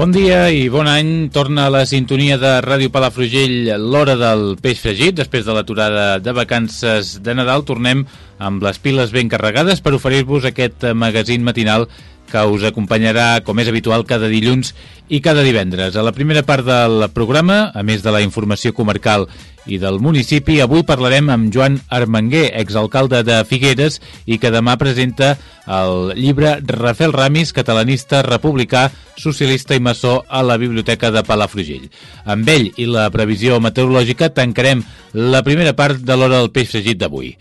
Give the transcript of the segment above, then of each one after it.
Bon dia i bon any. Torna a la sintonia de Ràdio Palafrugell l'hora del peix fregit. Després de l'aturada de vacances de Nadal tornem amb les piles ben carregades per oferir-vos aquest magazín matinal que us acompanyarà, com és habitual, cada dilluns i cada divendres. A la primera part del programa, a més de la informació comarcal i del municipi, avui parlarem amb Joan Armenguer, exalcalde de Figueres, i que demà presenta el llibre Rafael Ramis, catalanista, republicà, socialista i maçó a la Biblioteca de Palafrugell. Amb ell i la previsió meteorològica tancarem la primera part de l'hora del peix fregit d'avui.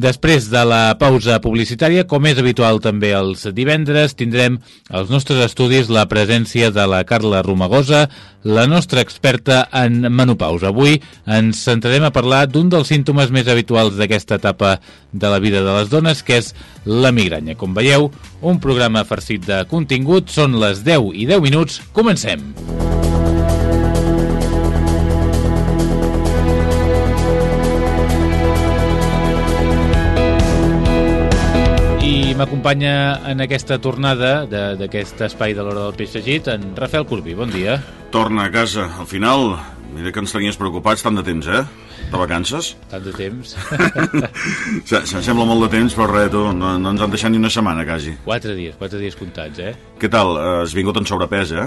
Després de la pausa publicitària, com és habitual també els divendres, tindrem als nostres estudis la presència de la Carla Romagosa, la nostra experta en menopausa. Avui ens centrarem a parlar d'un dels símptomes més habituals d'aquesta etapa de la vida de les dones, que és la migranya. Com veieu, un programa farcit de contingut, són les 10 i 10 minuts, comencem! M'acompanya en aquesta tornada d'aquest espai de l'hora del peix fregit en Rafael Corbí. Bon dia. Torna a casa. Al final, mira que ens tenies preocupats tant de temps, eh? De vacances. Tant de temps. Se- Se'm sembla molt de temps, però res, tu, no, no ens han deixat ni una setmana, quasi. quatre dies, quatre dies comptats, eh? Què tal? Eh, Has vingut en sobrepès, eh?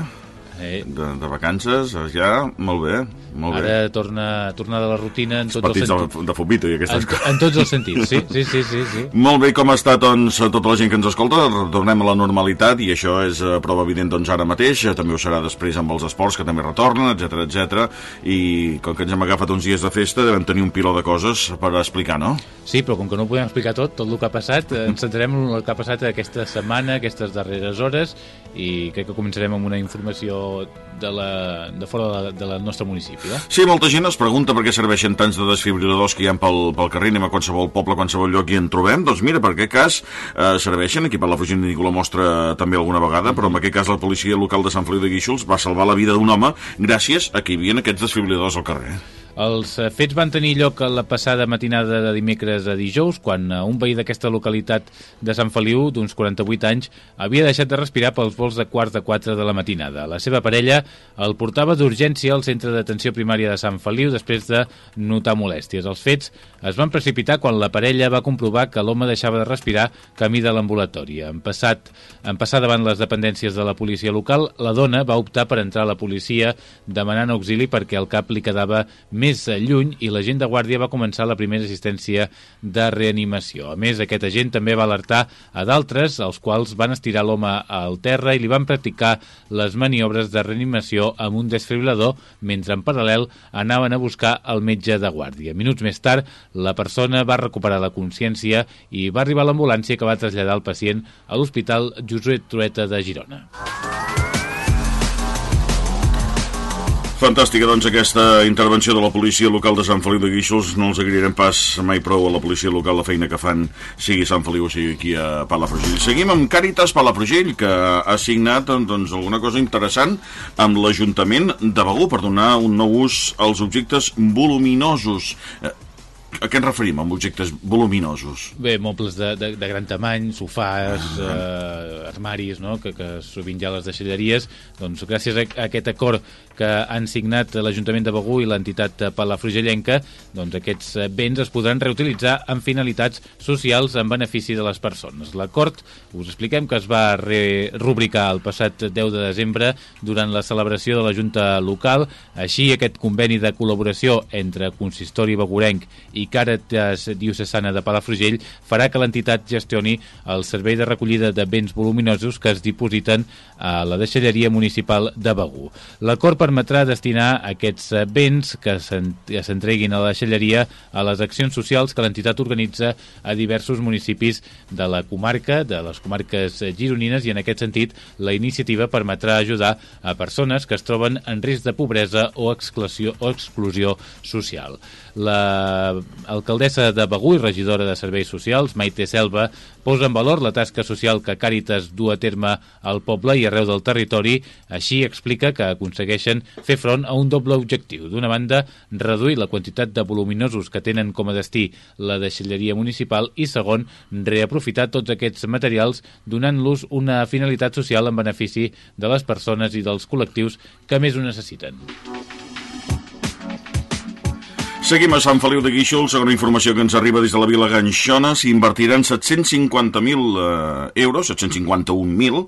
eh? De, de vacances, eh, ja, molt bé, molt bé. Ara torna, tornar de la rutina en tots els Partits sentits. de, de futbito i aquestes En, coses. en tots els sentits, sí, sí, sí, sí, sí. Molt bé, com està doncs, tota la gent que ens escolta? Retornem a la normalitat i això és eh, prova evident doncs, ara mateix, eh, també ho serà després amb els esports que també retornen, etc etc. i com que ens hem agafat uns dies de festa devem tenir un piló de coses per explicar, no? Sí, però com que no ho podem explicar tot, tot el que ha passat, eh, ens centrarem en el que ha passat aquesta setmana, aquestes darreres hores, i crec que començarem amb una informació de, la, de fora de, de la nostre municipi. Eh? Sí, molta gent es pregunta per què serveixen tants de desfibriladors que hi ha pel, pel carrer, anem a qualsevol poble, a qualsevol lloc i en trobem. Doncs mira, per aquest cas eh, serveixen, aquí per la Fugint ningú la mostra també alguna vegada, però en aquest cas la policia local de Sant Feliu de Guíxols va salvar la vida d'un home gràcies a que hi havia aquests desfibriladors al carrer. Els eh, fets van tenir lloc a la passada matinada de dimecres a dijous, quan eh, un veí d'aquesta localitat de Sant Feliu, d'uns 48 anys, havia deixat de respirar pels vols de quarts de 4 de la matinada. La seva parella el portava d'urgència al centre d'atenció primària de Sant Feliu després de notar molèsties. Els fets es van precipitar quan la parella va comprovar que l'home deixava de respirar camí de l'ambulatori. En, passat, en passar davant les dependències de la policia local, la dona va optar per entrar a la policia demanant auxili perquè el cap li quedava més lluny i l'agent de guàrdia va començar la primera assistència de reanimació. A més, aquest agent també va alertar a d'altres, els quals van estirar l'home al terra i li van practicar les maniobres de reanimació amb un desfibrilador, mentre en paral·lel anaven a buscar el metge de guàrdia. Minuts més tard, la persona va recuperar la consciència i va arribar l'ambulància que va traslladar el pacient a l'Hospital Josep Trueta de Girona. Fantàstica, doncs, aquesta intervenció de la policia local de Sant Feliu de Guíxols. No els agrairem pas mai prou a la policia local la feina que fan, sigui Sant Feliu o sigui aquí a Palafrugell. Seguim amb Càritas Palafrugell, que ha signat doncs, alguna cosa interessant amb l'Ajuntament de Begú per donar un nou ús als objectes voluminosos. Eh, A què ens referim amb objectes voluminosos? Bé, mobles de, de, de gran tamany, sofàs, eh, armaris, no?, que, que sovint hi ha a les deixalleries, doncs gràcies a, a aquest acord que han signat l'Ajuntament de Begú i l'entitat Palafrugellenca, doncs aquests béns es podran reutilitzar en finalitats socials en benefici de les persones. L'acord, us expliquem que es va rubricar el passat 10 de desembre durant la celebració de la Junta Local. Així, aquest conveni de col·laboració entre Consistori Begurenc i Càritas Diocesana de Palafrugell farà que l'entitat gestioni el servei de recollida de béns voluminosos que es dipositen a la deixalleria municipal de Begú. L'acord permetrà destinar aquests eh, béns que s'entreguin a la deixalleria a les accions socials que l'entitat organitza a diversos municipis de la comarca, de les comarques gironines, i en aquest sentit la iniciativa permetrà ajudar a persones que es troben en risc de pobresa o exclusió, o exclusió social. L'alcaldessa de Begú i regidora de Serveis Socials, Maite Selva, posa en valor la tasca social que Càritas du a terme al poble i arreu del territori. Així explica que aconsegueixen fer front a un doble objectiu. D'una banda, reduir la quantitat de voluminosos que tenen com a destí la deixalleria municipal i, segon, reaprofitar tots aquests materials donant-los una finalitat social en benefici de les persones i dels col·lectius que més ho necessiten. Seguim a Sant Feliu de Guíxols, segona informació que ens arriba des de la Vila Ganxona, s'invertiran 750.000 eh, euros, 751.000,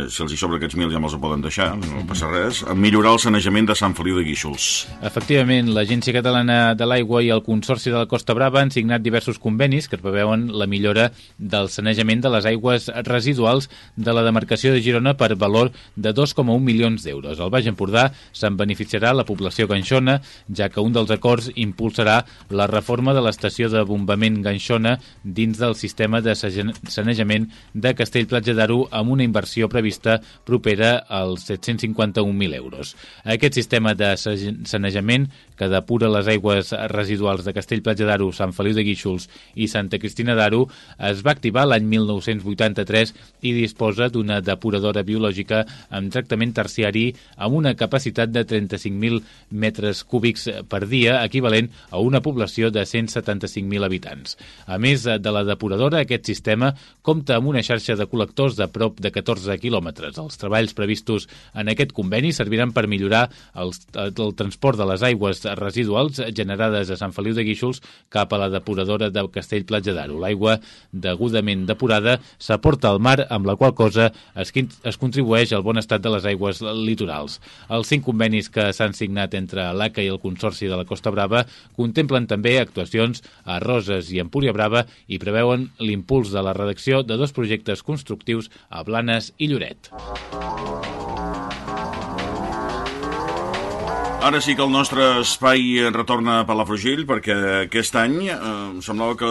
eh, si els hi sobra aquests mil ja me'ls poden deixar, no passa res, a millorar el sanejament de Sant Feliu de Guíxols. Efectivament, l'Agència Catalana de l'Aigua i el Consorci de la Costa Brava han signat diversos convenis que preveuen la millora del sanejament de les aigües residuals de la demarcació de Girona per valor de 2,1 milions d'euros. Al Baix Empordà se'n beneficiarà la població ganxona, ja que un dels acords impulsa impulsarà la reforma de l'estació de bombament Ganxona dins del sistema de sanejament de Castell-Platja d'Aro amb una inversió prevista propera als 751.000 euros. Aquest sistema de sanejament que depura les aigües residuals de Castell-Platja d'Aro, Sant Feliu de Guíxols i Santa Cristina d'Aro es va activar l'any 1983 i disposa d'una depuradora biològica amb tractament terciari amb una capacitat de 35.000 metres cúbics per dia, equivalent a una població de 175.000 habitants. A més de la depuradora, aquest sistema compta amb una xarxa de col·lectors de prop de 14 quilòmetres. Els treballs previstos en aquest conveni serviran per millorar el, el transport de les aigües residuals generades a Sant Feliu de Guíxols cap a la depuradora de Castell Platja d'Aro. L'aigua degudament depurada s'aporta al mar, amb la qual cosa es, es contribueix al bon estat de les aigües litorals. Els cinc convenis que s'han signat entre l'ACA i el Consorci de la Costa Brava contemplen també actuacions a Roses i Empúria Brava i preveuen l'impuls de la redacció de dos projectes constructius a Blanes i Lloret. Ara sí que el nostre espai retorna a Palafrugell perquè aquest any eh, semblava que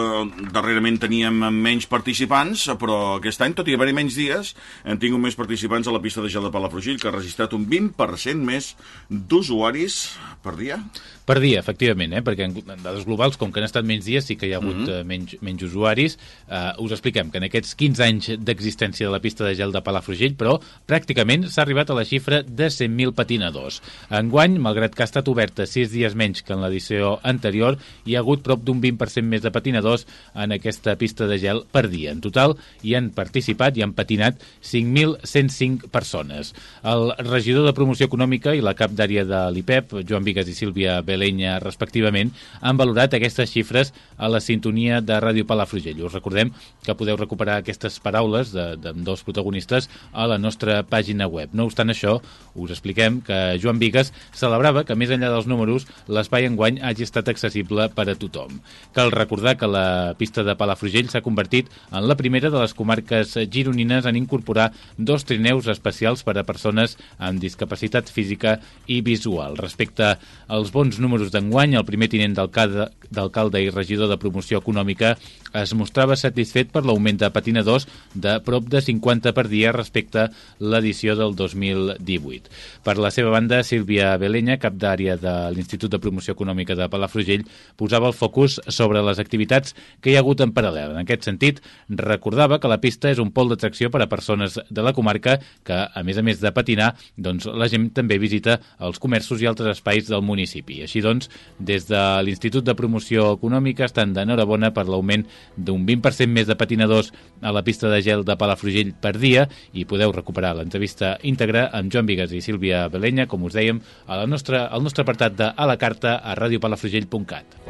darrerament teníem menys participants, però aquest any, tot i haver-hi menys dies, hem tingut més participants a la pista de gel de Palafrugell, que ha registrat un 20% més d'usuaris per dia. Per dia, efectivament, eh? perquè en dades globals, com que han estat menys dies, sí que hi ha hagut -huh. uh, menys, menys usuaris. Uh, us expliquem que en aquests 15 anys d'existència de la pista de gel de Palafrugell, però pràcticament s'ha arribat a la xifra de 100.000 patinadors. Enguany, malgrat que ha estat oberta 6 dies menys que en l'edició anterior, hi ha hagut prop d'un 20% més de patinadors en aquesta pista de gel per dia. En total, hi han participat i han patinat 5.105 persones. El regidor de Promoció Econòmica i la cap d'àrea de l'IPEP, Joan Vigues i Sílvia Belenya, respectivament, han valorat aquestes xifres a la sintonia de Ràdio Palafrugell. Us recordem que podeu recuperar aquestes paraules de dos protagonistes a la nostra pàgina web. No obstant això, us expliquem que Joan Vigues celebrava que, més enllà dels números, l'espai enguany hagi estat accessible per a tothom. Cal recordar que la pista de Palafrugell s'ha convertit en la primera de les comarques gironines en incorporar dos trineus especials per a persones amb discapacitat física i visual. Respecte als bons números d'enguany, el primer tinent d'alcalde i regidor de promoció econòmica es mostrava satisfet per l'augment de patinadors de prop de 50 per dia respecte l'edició del 2018. Per la seva banda, Sílvia Belenya, cap d'àrea de l'Institut de Promoció Econòmica de Palafrugell, posava el focus sobre les activitats que hi ha hagut en paral·lel. En aquest sentit, recordava que la pista és un pol d'atracció per a persones de la comarca que, a més a més de patinar, doncs, la gent també visita els comerços i altres espais del municipi. Així doncs, des de l'Institut de Promoció Econòmica estan d'enhorabona per l'augment d'un 20% més de patinadors a la pista de gel de Palafrugell per dia i podeu recuperar l'entrevista íntegra amb Joan Vigues i Sílvia Belenya, com us dèiem, a la nostra, al nostre apartat de A la Carta a radiopalafrugell.cat.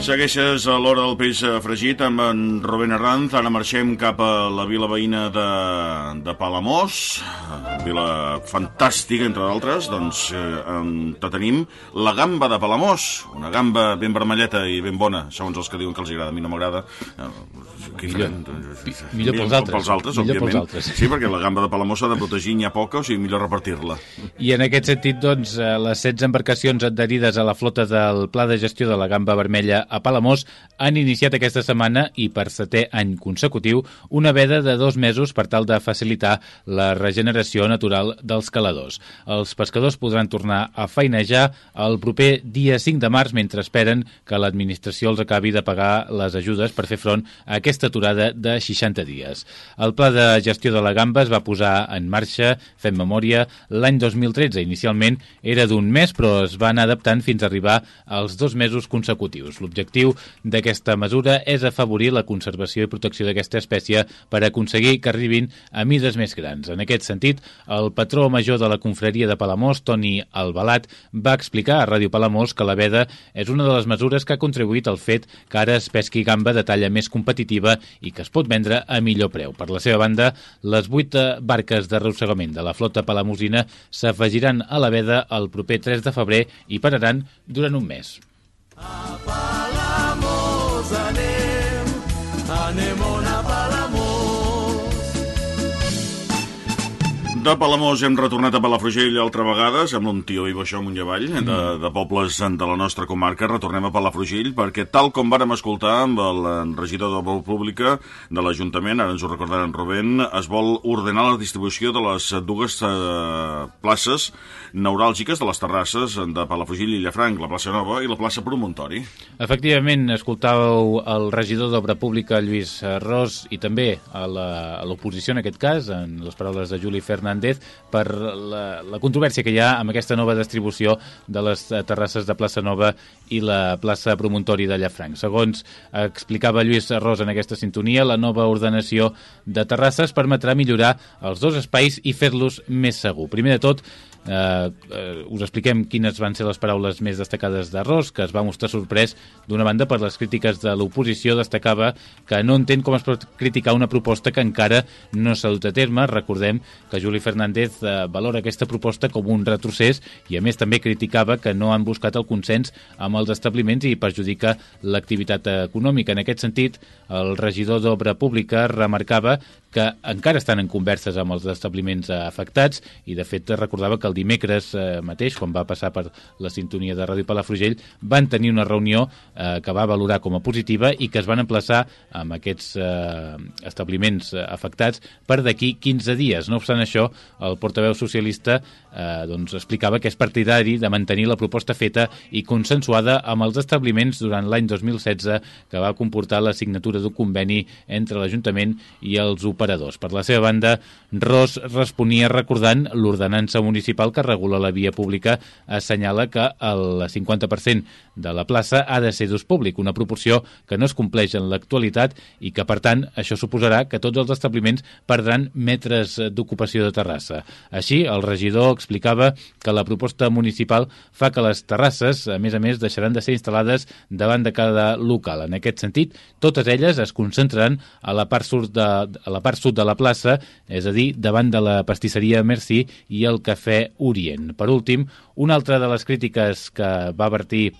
Segueixes a l'hora del peix fregit amb en Rubén Arranz. Ara marxem cap a la vila veïna de, de Palamós, vila fantàstica, entre d'altres. Doncs eh, en, te tenim la gamba de Palamós, una gamba ben vermelleta i ben bona, segons els que diuen que els agrada. A mi no m'agrada. Eh, Millor, millor pels altres. Pels altres, Millor pels òbviament. altres. Sí, perquè la gamba de Palamós s'ha de protegir, n'hi ha poca, o sigui, millor repartir-la. I en aquest sentit, doncs, eh, les 16 embarcacions adherides a la flota del Pla de Gestió de la Gamba Vermella a Palamós han iniciat aquesta setmana i per setè any consecutiu una veda de dos mesos per tal de facilitar la regeneració natural dels caladors. Els pescadors podran tornar a feinejar el proper dia 5 de març mentre esperen que l'administració els acabi de pagar les ajudes per fer front a aquesta aturada de 60 dies. El pla de gestió de la gamba es va posar en marxa, fent memòria, l'any 2013. Inicialment era d'un mes, però es va anar adaptant fins a arribar als dos mesos consecutius. L'objectiu d'aquesta mesura és afavorir la conservació i protecció d'aquesta espècie per aconseguir que arribin a mides més grans. En aquest sentit, el patró major de la confraria de Palamós, Toni Albalat, va explicar a Ràdio Palamós que la veda és una de les mesures que ha contribuït al fet que ara es pesqui gamba de talla més competitiva i que es pot vendre a millor preu. Per la seva banda, les vuit eh, barques d'arrossegament de la flota palamosina s'afegiran a la veda el proper 3 de febrer i pararan durant un mes. Palamós anem, anem De Palamós hem retornat a Palafrugell altra vegada, sembla un tio i això amunt i avall, de, de pobles de la nostra comarca. Retornem a Palafrugell perquè, tal com vàrem escoltar amb el eh, regidor d'Obra Pública de l'Ajuntament, ara ens ho recordarà en Rubén, es vol ordenar la distribució de les dues eh, places neuràlgiques de les terrasses de Palafrugell i Llafranc, la plaça Nova i la plaça Promontori. Efectivament, escoltàveu el regidor d'Obra Pública, Lluís Ros, i també a l'oposició, en aquest cas, en les paraules de Juli Fernández, per la, la controvèrsia que hi ha amb aquesta nova distribució de les eh, terrasses de Plaça Nova i la plaça Promontori de Llafranc. Segons explicava Lluís Ros en aquesta sintonia, la nova ordenació de terrasses permetrà millorar els dos espais i fer-los més segur. Primer de tot, eh, eh, us expliquem quines van ser les paraules més destacades d'Arròs, que es va mostrar sorprès d'una banda per les crítiques de l'oposició, destacava que no entén com es pot criticar una proposta que encara no s'ha dut a terme. Recordem que Juli Fernández eh, valora aquesta proposta com un retrocés i a més també criticava que no han buscat el consens amb els establiments i perjudica l'activitat econòmica. En aquest sentit, el regidor d'Obra Pública remarcava que encara estan en converses amb els establiments afectats i de fet recordava que el dimecres eh, mateix, quan va passar per la sintonia de Ràdio Palafrugell, van tenir una reunió eh, que va valorar com a positiva i que es van emplaçar amb aquests eh, establiments afectats per d'aquí 15 dies. No obstant això, el portaveu socialista eh, doncs explicava que és partidari de mantenir la proposta feta i consensuada amb els establiments durant l'any 2016 que va comportar la signatura d'un conveni entre l'Ajuntament i els operadors. Per la seva banda, Ros responia recordant l'ordenança municipal que regula la via pública assenyala que el 50% de la plaça ha de ser d'ús públic, una proporció que no es compleix en l'actualitat i que, per tant, això suposarà que tots els establiments perdran metres d'ocupació de terrassa. Així, el regidor explicava que la proposta municipal fa que les terrasses, a més a més, deixaran de ser instal·lades davant de cada local. En aquest sentit, totes elles es concentraran a la part sud de, a la part sud de la plaça, és a dir, davant de la pastisseria Merci i el cafè Orient. Per últim, una altra de les crítiques que va vertir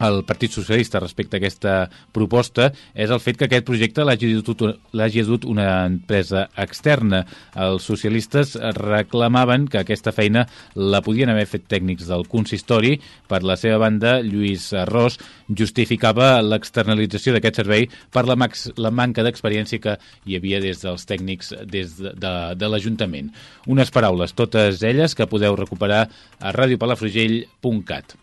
el Partit Socialista respecte a aquesta proposta és el fet que aquest projecte l'hagi dut, una empresa externa. Els socialistes reclamaven que aquesta feina la podien haver fet tècnics del consistori. Per la seva banda, Lluís Ros justificava l'externalització d'aquest servei per la, max, la manca d'experiència que hi havia des dels tècnics des de, de, de l'Ajuntament. Unes paraules, totes elles, que podeu recuperar a radiopalafrugell.cat.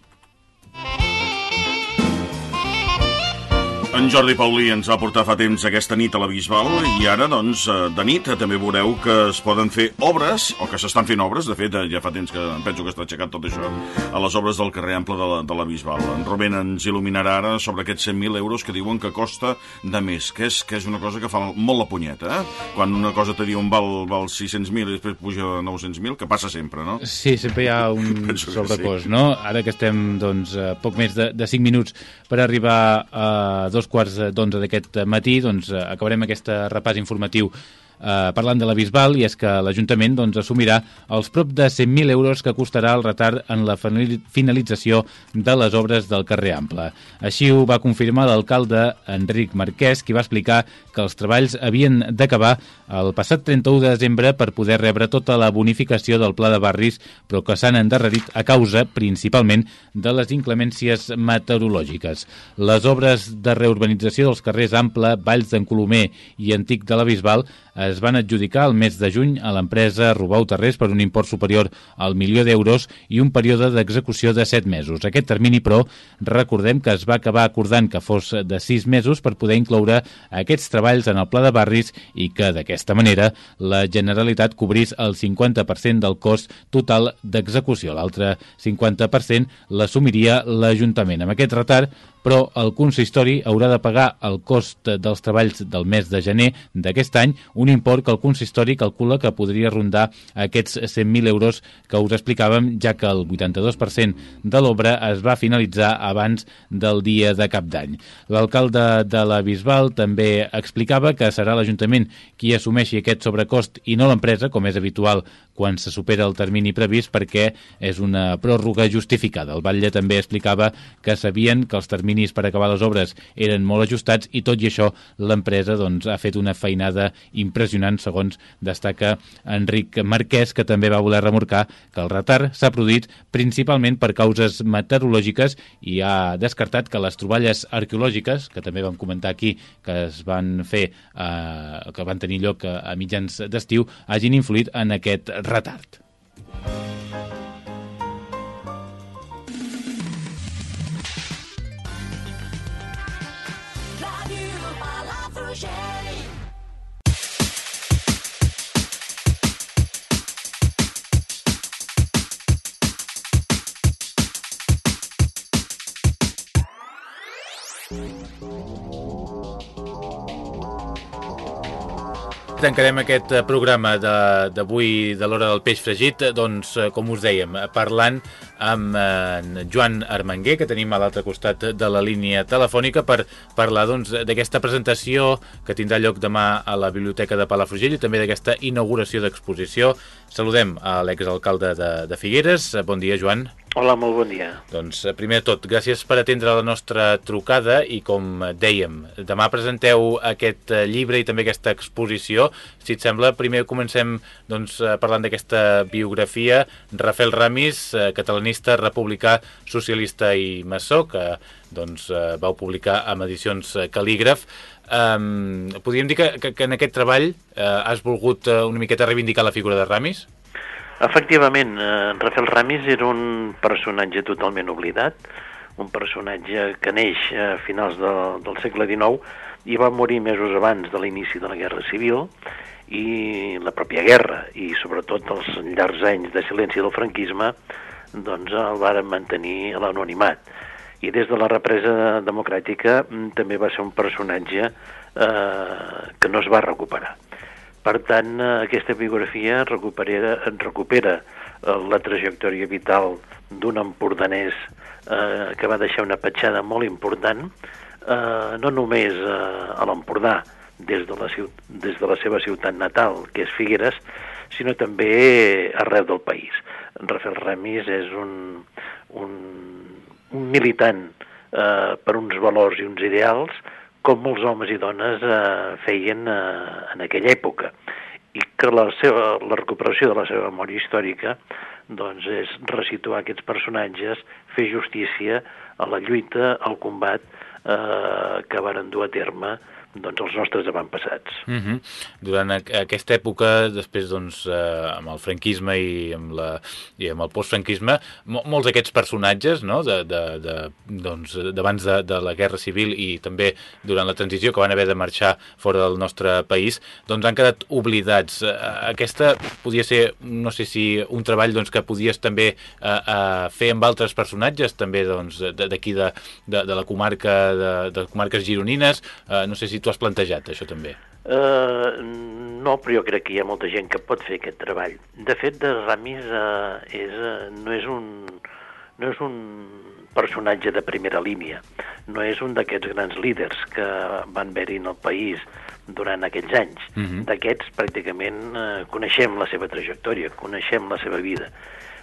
En Jordi Paulí ens va portar fa temps aquesta nit a la Bisbal i ara, doncs, eh, de nit eh, també veureu que es poden fer obres, o que s'estan fent obres, de fet, eh, ja fa temps que em penso que està aixecat tot això, a les obres del carrer Ample de la, de la Bisbal. En Rubén ens il·luminarà ara sobre aquests 100.000 euros que diuen que costa de més, que és, que és una cosa que fa molt la punyeta, eh? Quan una cosa te diuen val, val 600.000 i després puja a 900.000, que passa sempre, no? Sí, sempre hi ha un sobrecost, sí. no? Ara que estem, doncs, poc més de, de 5 minuts per arribar a dos quarts d'onze d'aquest matí, doncs eh, acabarem aquest repàs informatiu eh, parlant de la Bisbal, i és que l'Ajuntament doncs, assumirà els prop de 100.000 euros que costarà el retard en la finali- finalització de les obres del carrer Ample. Així ho va confirmar l'alcalde Enric Marquès, qui va explicar que els treballs havien d'acabar el passat 31 de desembre per poder rebre tota la bonificació del pla de barris, però que s'han endarrerit a causa, principalment, de les inclemències meteorològiques. Les obres de reurbanització dels carrers Ample, Valls d'en Colomer i Antic de la Bisbal es van adjudicar el mes de juny a l'empresa Robau Terrés per un import superior al milió d'euros i un període d'execució de 7 mesos. Aquest termini, però, recordem que es va acabar acordant que fos de 6 mesos per poder incloure aquests treballs en el pla de barris i que, d'aquesta manera, la Generalitat cobrís el 50% del cost total d'execució. L'altre 50% l'assumiria l'Ajuntament. Amb aquest retard, però el consistori haurà de pagar el cost dels treballs del mes de gener d'aquest any, un import que el consistori calcula que podria rondar aquests 100.000 euros que us explicàvem, ja que el 82% de l'obra es va finalitzar abans del dia de cap d'any. L'alcalde de la Bisbal també explicava que serà l'Ajuntament qui assumeixi aquest sobrecost i no l'empresa, com és habitual quan se supera el termini previst, perquè és una pròrroga justificada. El Batlle també explicava que sabien que els terminis per acabar les obres eren molt ajustats i tot i això l'empresa doncs, ha fet una feinada impressionant, segons destaca Enric Marquès, que també va voler remorcar que el retard s'ha produït principalment per causes meteorològiques i ha descartat que les troballes arqueològiques, que també vam comentar aquí, que es van fer, eh, que van tenir lloc a, a mitjans d'estiu, hagin influït en aquest retard. Tancarem aquest eh, programa de- d'avui de, l'hora del peix fregit, eh, doncs, eh, com us dèiem, parlant amb eh, en Joan Armenguer, que tenim a l'altre costat de la línia telefònica, per parlar doncs, d'aquesta presentació que tindrà lloc demà a la Biblioteca de Palafrugell i també d'aquesta inauguració d'exposició. Saludem a l'exalcalde de, de Figueres. Bon dia, Joan. Hola, molt bon dia. Doncs, primer de tot, gràcies per atendre la nostra trucada i, com dèiem, demà presenteu aquest eh, llibre i també aquesta exposició. Si et sembla, primer comencem doncs, eh, parlant d'aquesta biografia. Rafael Ramis, eh, catalanista, republicà, socialista i maçó, que doncs, eh, vau publicar amb edicions eh, Calígraf. Um, podríem dir que, que, que en aquest treball eh, has volgut eh, una miqueta reivindicar la figura de Ramis? Efectivament, eh, Rafael Ramis era un personatge totalment oblidat, un personatge que neix a finals de, del segle XIX i va morir mesos abans de l'inici de la Guerra Civil i la pròpia guerra i sobretot els llargs anys de silenci del franquisme doncs el varen mantenir a l'anonimat i des de la represa democràtica mm, també va ser un personatge eh, que no es va recuperar. Per tant, eh, aquesta biografia recupera, recupera eh, la trajectòria vital d'un empordanès eh, que va deixar una petjada molt important, eh, no només eh, a l'Empordà, des, de la des de la seva ciutat natal, que és Figueres, sinó també arreu del país. Rafael Ramis és un, un, un militant eh, per uns valors i uns ideals com molts homes i dones eh, feien eh, en aquella època i que la, seva, la recuperació de la seva memòria històrica doncs és resituar aquests personatges, fer justícia a la lluita, al combat eh, que varen dur a terme doncs, els nostres avantpassats. Uh -huh. Durant aquesta època, després doncs, eh, amb el franquisme i amb, la, i amb el postfranquisme, mo molts d'aquests personatges no? de, de, de, doncs, d'abans de, de la Guerra Civil i també durant la transició que van haver de marxar fora del nostre país, doncs han quedat oblidats. Eh, Aquesta podia ser, no sé si un treball doncs, que podies també eh, eh, fer amb altres personatges, també doncs, de- d'aquí de, de, de la comarca, de, de comarques gironines, eh, no sé si tu has plantejat això també. Uh, no, però jo crec que hi ha molta gent que pot fer aquest treball. De fet, de Ramis uh, és, uh, no, és un, no és un personatge de primera línia, no és un d'aquests grans líders que van haver-hi en el país durant aquells anys. Mhm. D'aquests, pràcticament, uh, coneixem la seva trajectòria, coneixem la seva vida,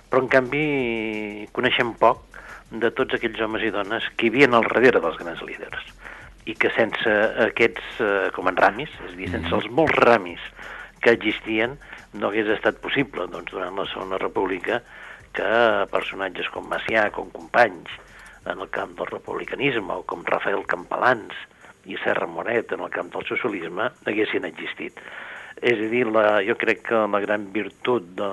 però, en canvi, coneixem poc de tots aquells homes i dones que hi havia al darrere dels grans líders i que sense aquests, eh, com en Ramis, és a dir, sense els molts Ramis que existien, no hagués estat possible, doncs, durant la Segona República, que personatges com Macià, com Companys, en el camp del republicanisme, o com Rafael Campalans i Serra Moret en el camp del socialisme, haguessin existit. És a dir, la, jo crec que la gran virtut de,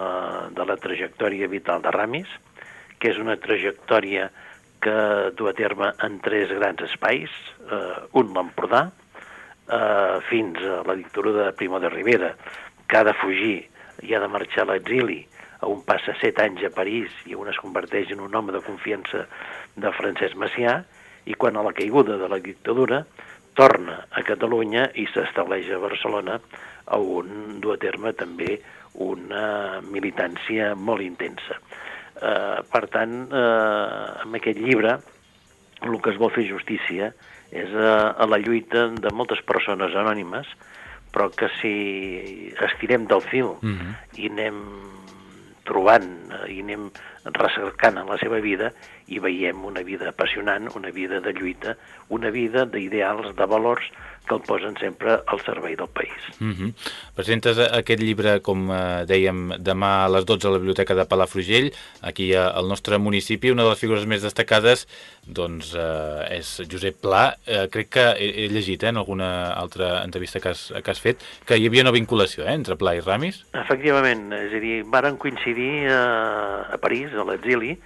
de la trajectòria vital de Ramis, que és una trajectòria que du a terme en tres grans espais, eh, un l'Empordà, eh, fins a la dictadura de Primo de Rivera, que ha de fugir i ha de marxar a l'exili, on passa set anys a París i on es converteix en un home de confiança de Francesc Macià, i quan a la caiguda de la dictadura torna a Catalunya i s'estableix a Barcelona, on du a terme també una militància molt intensa. Eh, per tant, eh, amb aquest llibre el que es vol fer justícia és a, a la lluita de moltes persones anònimes, però que si estirem del fil Mm -hmm. i anem trobant eh, i anem recercant en la seva vida i veiem una vida apassionant, una vida de lluita, una vida d'ideals, de valors que el posen sempre al servei del país. Mm -hmm. Presentes eh, aquest llibre, com eh, dèiem, demà a les 12 a la Biblioteca de Palafrugell, aquí a, al nostre municipi. Una de les figures més destacades doncs, eh, és Josep Pla. Eh, crec que he, he llegit eh, en alguna altra entrevista que has, que has fet que hi havia una vinculació eh, entre Pla i Ramis. Efectivament, és a dir, varen coincidir a, a París, a l'exili.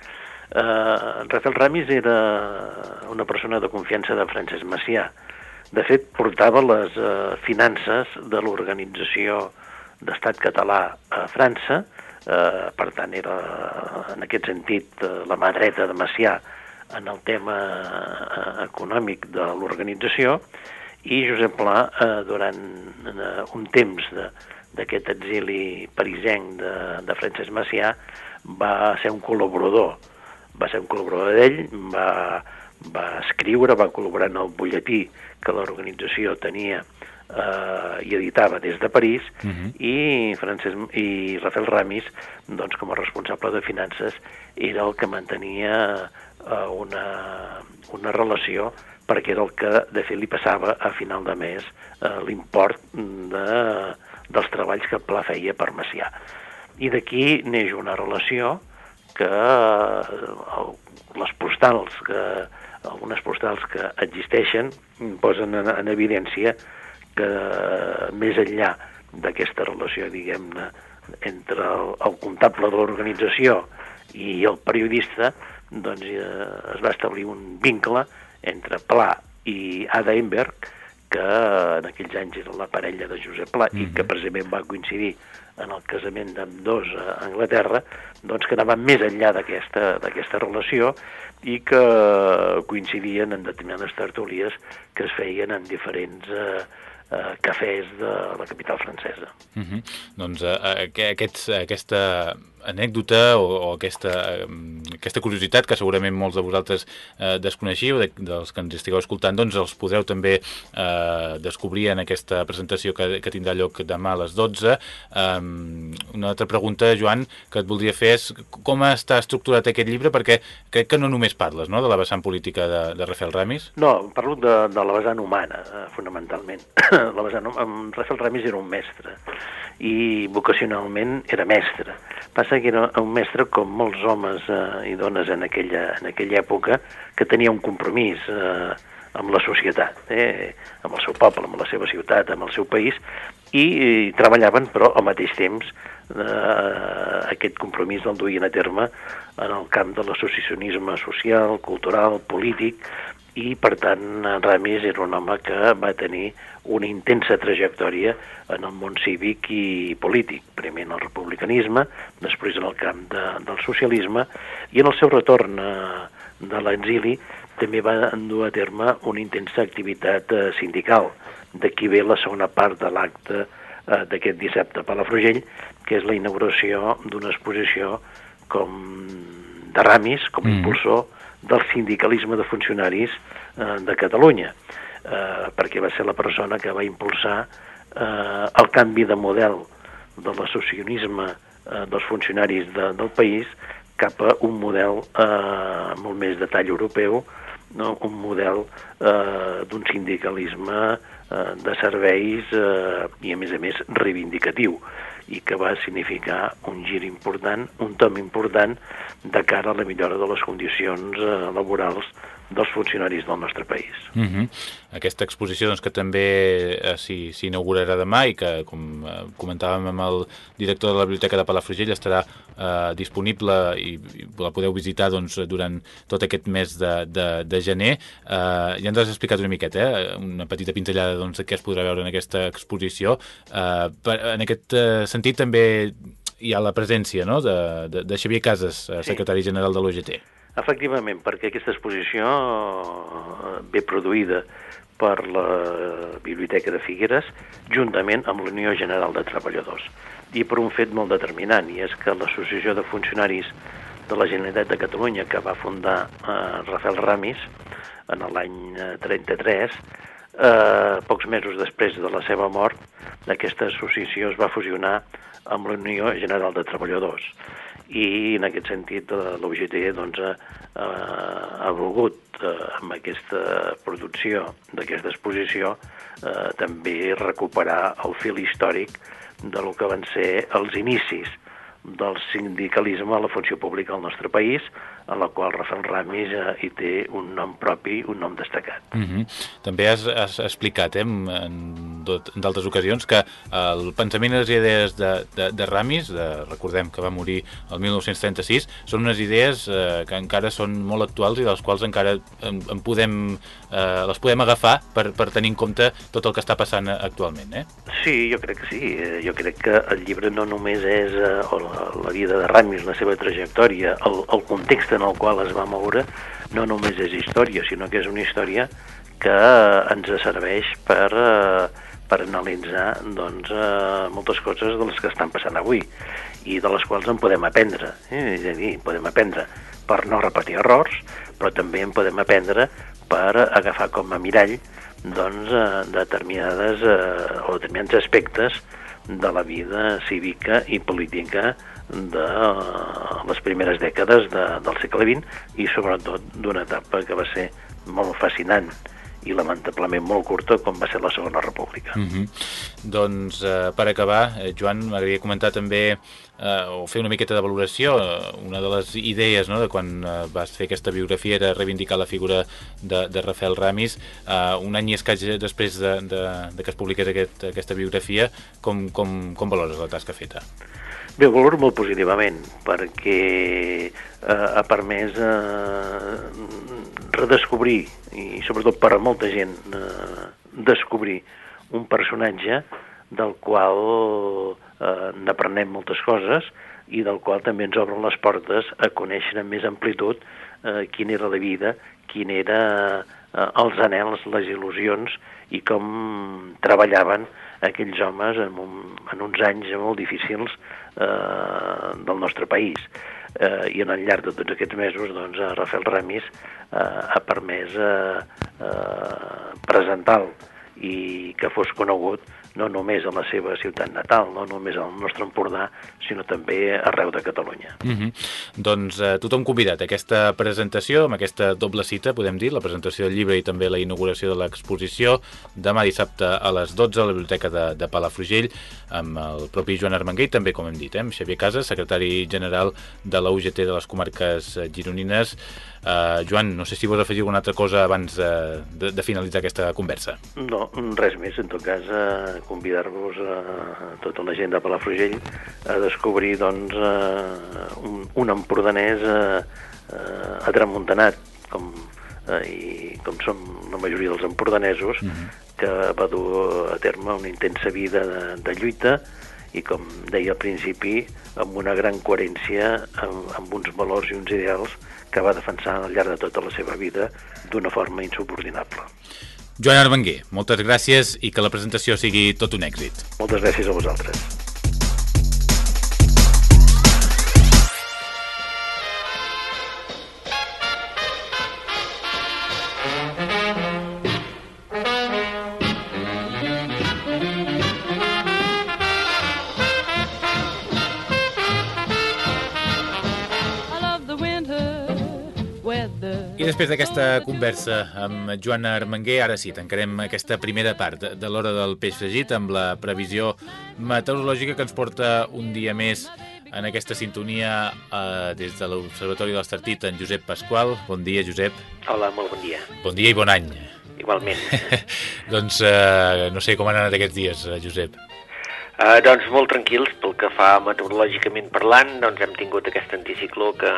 Uh, Rafael Ramis era una persona de confiança de Francesc Macià. De fet, portava les uh, finances de l'organització d'estat català a França, uh, per tant, era en aquest sentit uh, la mà dreta de Macià en el tema uh, econòmic de l'organització, i Josep Pla, eh, durant eh, un temps d'aquest exili parisenc de, de Francesc Macià va ser un col·laborador. Va ser un col·laborador d'ell va, va escriure, va col·laborar en el butlletí que l'organització tenia eh, i editava des de París Uh -huh. i, Francesc, i Rafael Ramis doncs, com a responsable de finances era el que mantenia eh, una, una relació perquè era el que de fet li passava a final de mes eh, l'import de, dels treballs que Pla feia per Macià. I d'aquí neix una relació que eh, les postals, que algunes postals que existeixen posen en, en evidència que més enllà d'aquesta relació, diguem-ne, entre el, el comptable de l'organització i el periodista, doncs eh, es va establir un vincle entre Pla i Ada Emberg, que en aquells anys era la parella de Josep Pla i que precisament va coincidir en el casament d'ambdós a Anglaterra, doncs que anaven més enllà d'aquesta relació i que coincidien en determinades tertúlies que es feien en diferents eh, eh, cafès de la capital francesa. Uh -huh. Doncs eh, aqu- aquests, aquesta anècdota o, o aquesta, eh, aquesta curiositat que segurament molts de vosaltres eh, desconeixiu, de, dels que ens estigueu escoltant, doncs els podreu també eh, descobrir en aquesta presentació que, que tindrà lloc demà a les 12. Um, una altra pregunta, Joan, que et voldria fer és com està estructurat aquest llibre, perquè crec que no només parles no, de la vessant política de, de Rafael Ramis. No, parlo de, de la vessant humana, eh, fonamentalment. la vessant, Rafael Ramis era un mestre i vocacionalment era mestre. Passa que era un mestre com molts homes eh, i dones en aquella, en aquella època que tenia un compromís eh, amb la societat, eh, amb el seu poble, amb la seva ciutat, amb el seu país, i, i treballaven, però al mateix temps eh, aquest compromís el duien a terme en el camp de l'associacionisme social, cultural, polític, i per tant Ramis era un home que va tenir una intensa trajectòria en el món cívic i polític, primer en el republicanisme, després en el camp de, del socialisme, i en el seu retorn eh, de l'exili també va dur a terme una intensa activitat eh, sindical. D'aquí ve la segona part de l'acte eh, d'aquest dissabte a Palafrugell, que és la inauguració d'una exposició com de Ramis, com a Mm. impulsor del sindicalisme de funcionaris eh, de Catalunya, eh, perquè va ser la persona que va impulsar eh, el canvi de model de l'associacionisme eh, dels funcionaris de, del país cap a un model eh, molt més de tall europeu, no? un model eh, d'un sindicalisme eh, de serveis eh, i, a més a més, reivindicatiu i que va significar un gir important, un tom important de cara a la millora de les condicions eh, laborals dels funcionaris del nostre país. Uh -huh. Aquesta exposició doncs, que també eh, s'hi- s'inaugurarà demà i que, com eh, comentàvem amb el director de la Biblioteca de Palafrugell, estarà eh, disponible i, i la podeu visitar doncs, durant tot aquest mes de, de, de gener. Eh, ja ens has explicat una miqueta, eh? una petita pinzellada doncs, de què es podrà veure en aquesta exposició. Eh, per, en aquest eh, sentit també hi ha la presència no? de, de, de Xavier Casas, eh, Sí. secretari general de l'OGT. Efectivament, perquè aquesta exposició eh, ve produïda per la Biblioteca de Figueres juntament amb l'Unió General de Treballadors. I per un fet molt determinant i és que l'Associació de Funcionaris de la Generalitat de Catalunya que va fundar eh, Rafael Ramis en l'any eh, 33 eh, pocs mesos després de la seva mort aquesta associació es va fusionar amb la Unió General de Treballadors i en aquest sentit eh, l'UGT doncs, ha, ha volgut eh, amb aquesta producció d'aquesta exposició eh, també recuperar el fil històric de lo que van ser els inicis del sindicalisme a la funció pública al nostre país, en la qual Rafael Ramis eh, hi té un nom propi, un nom destacat. Mm -hmm. També has, has explicat eh, en, en d'altres ocasions que el pensament i les idees de, de, de Ramis, de, recordem que va morir el 1936, són unes idees eh, que encara són molt actuals i de les quals encara en, en podem, eh, les podem agafar per, per tenir en compte tot el que està passant actualment. Eh? Sí, jo crec que sí. Eh, Jo crec que el llibre no només és eh, la, la vida de Ramis, la seva trajectòria, el, el context en el qual es va moure, no només és història, sinó que és una història que eh, ens serveix per, eh, per analitzar doncs, eh, moltes coses de les que estan passant avui i de les quals en podem aprendre. Eh? És a dir, podem aprendre per no repetir errors, però també en podem aprendre per agafar com a mirall doncs, determinades eh, o determinats aspectes de la vida cívica i política de les primeres dècades de, del segle XX i sobretot d'una etapa que va ser molt fascinant i lamentablement molt curta com va ser la Segona República. Mm -hmm. Doncs eh, per acabar, eh, Joan, m'agradaria comentar també eh, o fer una miqueta de valoració. Eh, una de les idees no, de quan eh, vas fer aquesta biografia era reivindicar la figura de, de Rafael Ramis. Eh, un any i escaig després de, de, de que es publiqués aquest, aquesta biografia, com, com, com valores la tasca feta? Bé, ho valoro molt positivament, perquè eh, ha permès eh, redescobrir, i sobretot per a molta gent, eh, descobrir un personatge del qual eh, n'aprenem moltes coses i del qual també ens obren les portes a conèixer amb més amplitud eh, quina era la vida, quin era eh, els anels, les il·lusions i com treballaven aquells homes en, un, en uns anys molt difícils eh, del nostre país. Eh, I en el llarg de tots aquests mesos, doncs, a Rafael Ramis eh, ha permès eh, eh, presentar-lo i que fos conegut no només a la seva ciutat natal, no només al nostre Empordà, sinó també arreu de Catalunya. Mm -hmm. Doncs eh, tothom convidat a aquesta presentació, amb aquesta doble cita, podem dir, la presentació del llibre i també la inauguració de l'exposició, demà dissabte a les 12 a la Biblioteca de, de Palafrugell, amb el propi Joan Armenguer i també, com hem dit, eh, amb Xavier Casas, secretari general de la UGT de les comarques eh, gironines. Uh, Joan, no sé si vols afegir alguna altra cosa abans de, de, de finalitzar aquesta conversa. No, res més. En tot cas, eh, convidar-vos a tota la gent de Palafrugell a descobrir doncs, eh, un, un empordanès eh, eh, atramuntanat, com, eh, i com som la majoria dels empordanesos, uh -huh. que va dur a terme una intensa vida de, de lluita i, com deia al principi, amb una gran coherència, amb, amb uns valors i uns ideals que va defensar al llarg de tota la seva vida d'una forma insubordinable. Joan Arbenguer, moltes gràcies i que la presentació sigui tot un èxit. Moltes gràcies a vosaltres. Després d'aquesta conversa amb Joana Armenguer, ara sí, tancarem aquesta primera part de, l'hora del peix fregit amb la previsió meteorològica que ens porta un dia més en aquesta sintonia eh, des de l'Observatori de l'Estartit en Josep Pasqual. Bon dia, Josep. Hola, molt bon dia. Bon dia i bon any. Igualment. doncs eh, no sé com han anat aquests dies, eh, Josep. Uh, doncs molt tranquils, pel que fa meteorològicament parlant, doncs hem tingut aquest anticicló que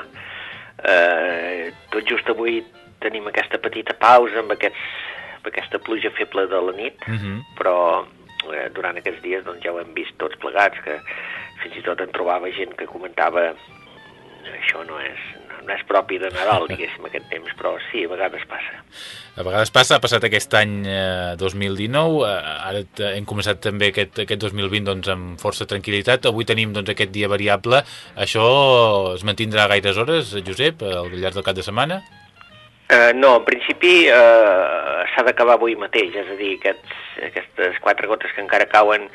eh, tot just avui tenim aquesta petita pausa amb, aquests, amb aquesta pluja feble de la nit, Uh -huh. però eh, durant aquests dies doncs, ja ho hem vist tots plegats, que fins i tot en trobava gent que comentava això no és, no és propi de Nadal, diguéssim, aquest temps, però sí, a vegades passa. A vegades passa, ha passat aquest any eh, 2019, eh, ara t- hem començat també aquest, aquest 2020 doncs, amb força tranquil·litat, avui tenim doncs, aquest dia variable, això es mantindrà gaires hores, Josep, al llarg del cap de setmana? Uh, no, en principi uh, s'ha d'acabar avui mateix, és a dir, aquests, aquestes quatre gotes que encara cauen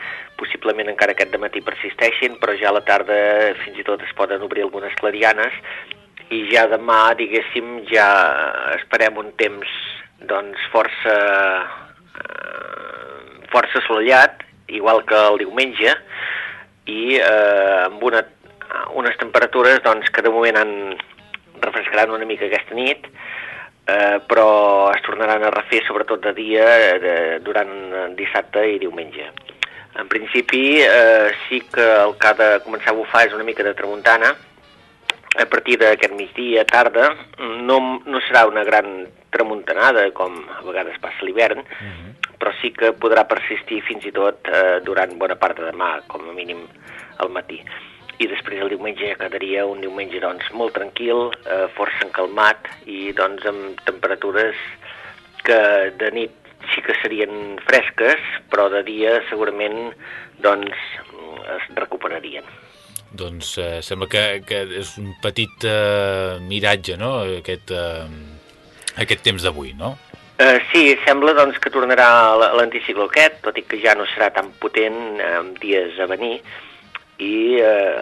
possiblement encara aquest de matí persisteixin, però ja a la tarda fins i tot es poden obrir algunes clarianes i ja demà, diguéssim, ja esperem un temps doncs força eh, força assolellat, igual que el diumenge, i eh, amb una, unes temperatures doncs, que de moment han refrescaran una mica aquesta nit, eh, però es tornaran a refer sobretot de dia eh, durant dissabte i diumenge. En principi eh, sí que el que ha de començar a bufar és una mica de tramuntana, a partir d'aquest migdia, tarda, no, no serà una gran tramuntanada, com a vegades passa l'hivern, però sí que podrà persistir fins i tot eh, durant bona part de demà, com a mínim al matí. I després el diumenge ja quedaria un diumenge doncs, molt tranquil, eh, força encalmat i doncs amb temperatures que de nit sí que serien fresques, però de dia segurament doncs, es recuperarien. Doncs eh, sembla que, que és un petit eh, miratge, no?, aquest, eh, aquest temps d'avui, no? Uh, sí, sembla doncs, que tornarà l'anticicló aquest, tot i que ja no serà tan potent eh, amb dies a venir, i eh,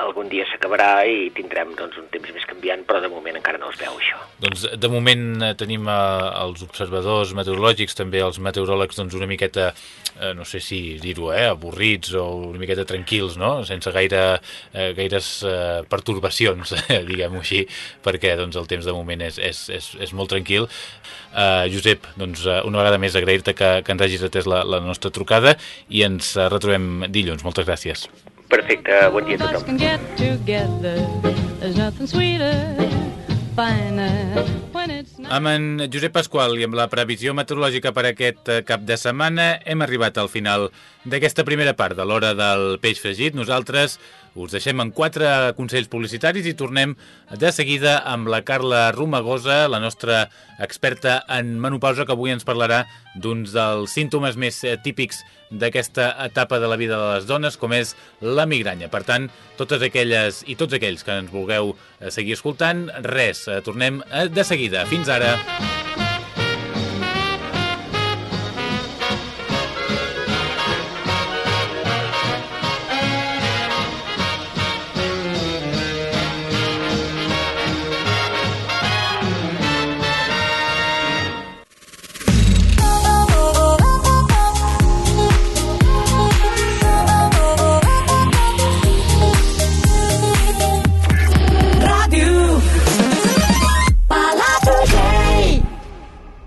algun dia s'acabarà i tindrem doncs, un temps més canviant, però de moment encara no es veu això. Doncs de moment eh, tenim eh, els observadors meteorològics, també els meteoròlegs doncs una miqueta, eh, no sé si dir-ho, eh, avorrits o una miqueta tranquils, no? Sense gaire, eh, gaires eh, pertorbacions, diguem-ho així, perquè doncs, el temps de moment és, és, és, és molt tranquil. Eh, Josep, doncs, eh, una vegada més agrair-te que, que ens hagis atès la, la nostra trucada i ens eh, retrobem dilluns. Moltes gràcies. Perfecte, bon dia a tothom. Amb en Josep Pasqual i amb la previsió meteorològica per aquest eh, cap de setmana hem arribat al final d'aquesta primera part de l'hora del peix fregit. Nosaltres Us deixem en quatre consells publicitaris i tornem de seguida amb la Carla Romagosa, la nostra experta en menopausa, que avui ens parlarà d'uns dels símptomes més eh, típics d'aquesta etapa de la vida de les dones, com és la migranya. Per tant, totes aquelles i tots aquells que ens vulgueu eh, seguir escoltant, res, eh, tornem de seguida. Fins ara.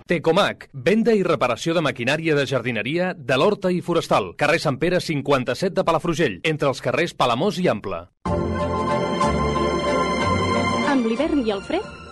Tecomac, venda i reparació de maquinària de jardineria de l'Horta i Forestal, carrer Sant Pere 57 de Palafrugell, entre els carrers Palamós i Ample. Amb l'hivern i el fred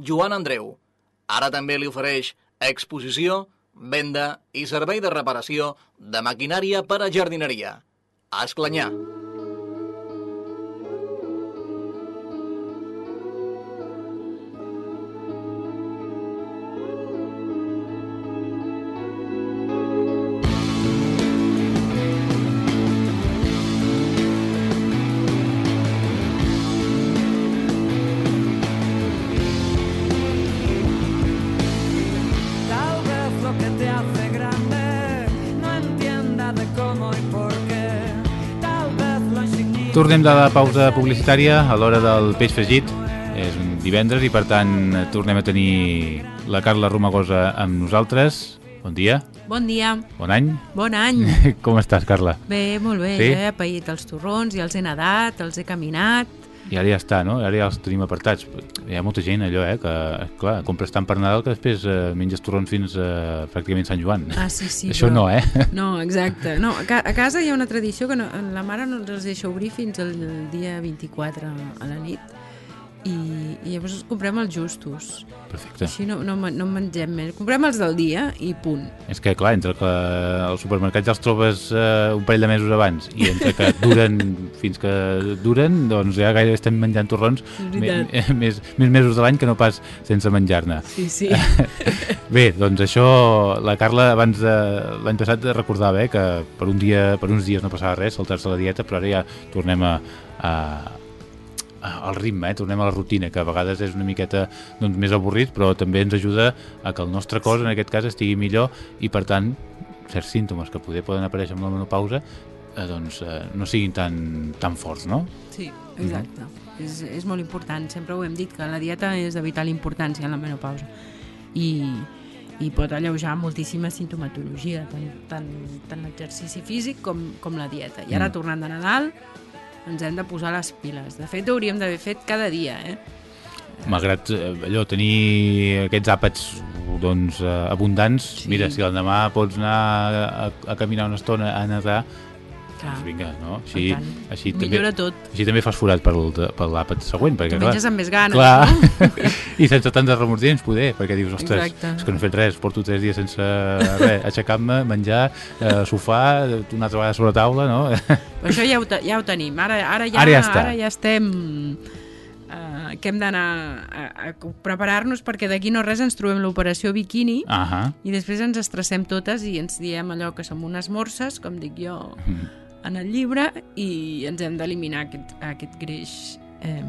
Joan Andreu. Ara també li ofereix exposició, venda i servei de reparació de maquinària per a jardineria. A Esclanyà. Tornem de la pausa publicitària a l'hora del peix fregit. És un divendres i, per tant, tornem a tenir la Carla Romagosa amb nosaltres. Bon dia, Bon dia, bon any. bon any. Com estàs, Carla? Bé, molt bé, Sí? ja he paït els torrons, ja els he nedat, els he caminat. I ara ja està, no? Ara ja els tenim apartats. Hi ha molta gent, allò, eh, que, clar, compres tant per Nadal que després eh, menges torrons fins a pràcticament Sant Joan. Ah, sí, sí. Això però- no, eh? No, exacte. No, a, ca a casa hi ha una tradició que no, la mare no ens els deixa obrir fins al dia 24 a la nit i, i llavors comprem els justos. Perfecte. Així no, no, no en mengem més. Comprem els del dia i punt. És que, clar, entre que als supermercats ja els trobes eh, un parell de mesos abans i entre que duren fins que duren, doncs ja gairebé estem menjant torrons més, més mesos de l'any que no pas sense menjar-ne. Sí, sí. Bé, doncs això, la Carla abans de l'any passat recordava eh, que per, un dia, per uns dies no passava res, saltar-se la dieta, però ara ja tornem a, a, al ritme, eh? tornem a la rutina, que a vegades és una miqueta doncs, més avorrit, però també ens ajuda a que el nostre cos, en aquest cas, estigui millor i, per tant, certs símptomes que poder poden aparèixer amb la menopausa eh, doncs, eh, no siguin tan, tan forts, no? Sí, exacte. És, és molt important. Sempre ho hem dit, que la dieta és de vital importància en la menopausa. I, i pot alleujar moltíssima sintomatologia, tant, tant, tant l'exercici físic com, com la dieta. I ara, Mm. tornant de Nadal, ens hem de posar les piles. De fet, ho hauríem d'haver fet cada dia, eh? Malgrat eh, allò, tenir aquests àpats doncs, eh, abundants, sí. mira, si l'endemà pots anar a, a, a caminar una estona, a nedar, Clar. doncs vinga, no? Així, així millora també, tot. Així també fas forat per, l'àpat següent. Perquè, Tu menges amb més ganes, clar, no? I sense tants remordiments, poder, perquè dius, ostres, Exacte. és que no he fet res, porto tres dies sense res, aixecar-me, menjar, eh, sofà, una altra vegada sobre la taula, no? Però això ja ho, ja ho tenim. Ara, ara, ja, Ara ja està. Ara ja estem... Uh, que hem d'anar a, a preparar-nos perquè d'aquí no res ens trobem l'operació biquini Ahà. i després ens estressem totes i ens diem allò que som unes morses, com dic jo en el llibre, i ens hem d'eliminar aquest, aquest greix eh,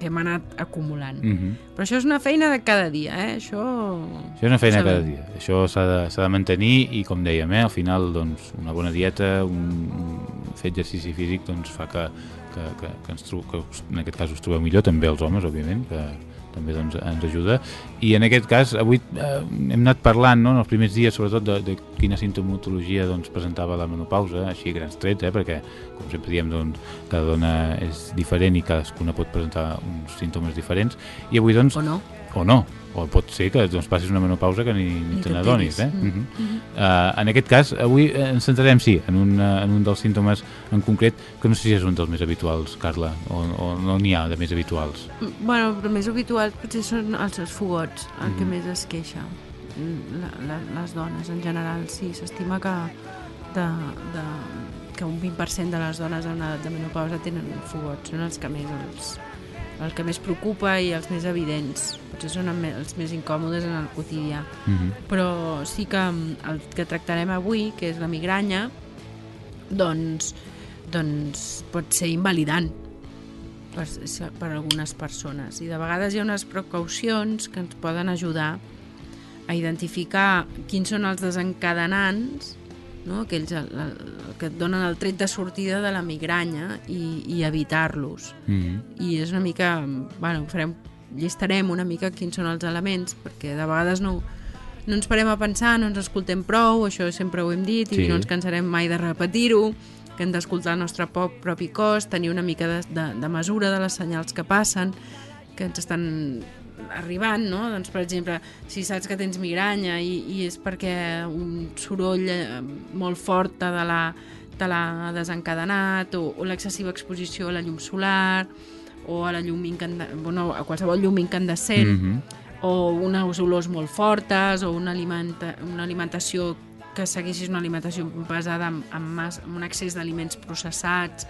que hem anat acumulant. Mhm. Però això és una feina de cada dia, eh? Això... Això és una feina ho cada dia. Això s'ha de, de mantenir i, com dèiem, eh, al final, doncs, una bona dieta, un, un fer exercici físic, doncs, fa que, que, que, que, ens que en aquest cas us trobeu millor, també els homes, òbviament, que, també doncs, ens ajuda. I en aquest cas, avui eh, hem anat parlant no, en els primers dies, sobretot, de, de quina sintomatologia doncs, presentava la menopausa, així grans trets, eh, perquè, com sempre diem, doncs, cada dona és diferent i cadascuna pot presentar uns símptomes diferents. I avui, doncs... O no. O no. O pot ser que doncs, passis una menopausa que ni, ni, Ni te n'adonis. Eh? Mm. Mm -hmm. uh, en aquest cas, avui eh, ens centrarem, sí, en un, eh, en un dels símptomes en concret, que no sé si és un dels més habituals, Carla, o, o no n'hi ha de més habituals. Mm, Bueno, però més habitual potser són els, els fogots, el que Mhm. més es queixa. Mm, La, la, les dones, en general, sí. S'estima que, de, de, que un 20% de les dones en edat de menopausa tenen fogots. Són els que més els, el que més preocupa i els més evidents. Potser són els més incòmodes en el quotidià. Mhm. Però sí que mm, el que tractarem avui, que és la migranya, doncs, doncs pot ser invalidant per, per algunes persones. I de vegades hi ha unes precaucions que ens poden ajudar a identificar quins són els desencadenants no? aquells el, el, el que et donen el tret de sortida de la migranya i, i evitar-los. Mhm. I és una mica... Bueno, farem, llistarem una mica quins són els elements, perquè de vegades no, no ens parem a pensar, no ens escoltem prou, això sempre ho hem dit, Sí. i no ens cansarem mai de repetir-ho, que hem d'escoltar el nostre propi cos, tenir una mica de, de, de mesura de les senyals que passen, que ens estan arribant, no? Doncs, per exemple, si saps que tens migranya i, i és perquè un soroll eh, molt fort te de la, te l'ha desencadenat o, o l'excessiva exposició a la llum solar o a la llum bueno, a qualsevol llum incandescent Mhm. o unes olors molt fortes o una, alimenta, una alimentació que segueixis una alimentació basada en, en, mas, en un excés d'aliments processats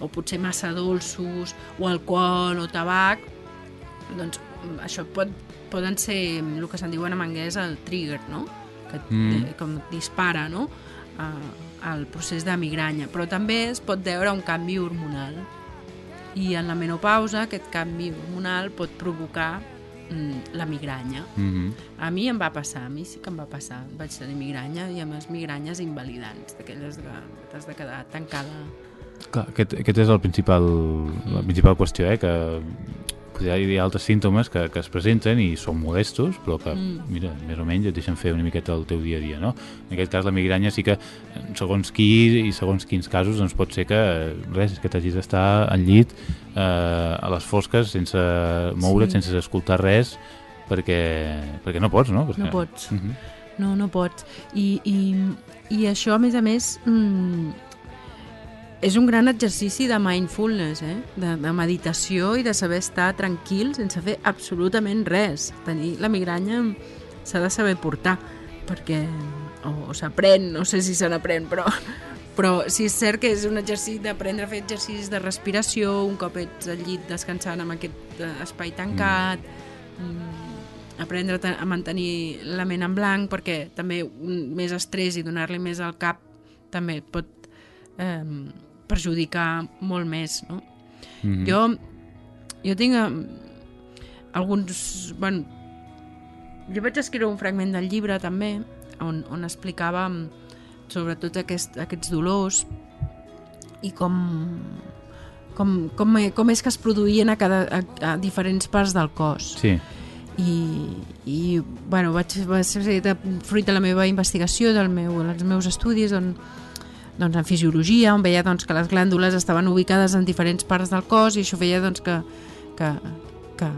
o potser massa dolços o alcohol o tabac doncs mm, això pot, poden ser el que se'n diuen en anglès el trigger, no? que Mm. mm. com dispara no? a, al procés de migranya però també es pot veure un canvi hormonal i en la menopausa aquest canvi hormonal pot provocar mm, la migranya Mhm. a mi em va passar, a mi sí que em va passar vaig tenir migranya i a més migranyes invalidants d'aquelles que t'has de quedar tancada Clar, aquest, aquest és el principal, la principal qüestió, eh? que potser hi ha altres símptomes que, que es presenten i són molestos, però que, Mm. mira, més o menys et deixen fer una miqueta el teu dia a dia, no? En aquest cas, la migranya sí que, segons qui i segons quins casos, doncs pot ser que, res, que t'hagis d'estar al llit eh, a les fosques sense moure't, Sí. sense escoltar res, perquè, perquè no pots, no? Perquè, No pots. Mhm. No, no pots. I, i, i això, a més a més, mm, és un gran exercici de mindfulness, eh? de, de meditació i de saber estar tranquil sense fer absolutament res. Tenir la migranya s'ha de saber portar, perquè o, o s'aprèn, no sé si se n'aprèn, però, però sí és cert que és un exercici d'aprendre a fer exercicis de respiració, un cop ets al llit descansant amb aquest eh, espai tancat, mm. aprendre a te- a mantenir la ment en blanc, perquè també un, més estrès i donar-li més al cap també pot eh, perjudicar molt més, no? Mhm. Jo, jo tinc eh, alguns... Bueno, jo vaig escriure un fragment del llibre també on, on explicava mm, sobre tots aquest, aquests dolors i com, com, com, com és que es produïen a, cada, a, a diferents parts del cos Sí. i, i bueno, vaig, va ser fruit de la meva investigació, del meu, dels meus estudis on, doncs, en fisiologia, on veia doncs, que les glàndules estaven ubicades en diferents parts del cos i això feia doncs, que, que, que,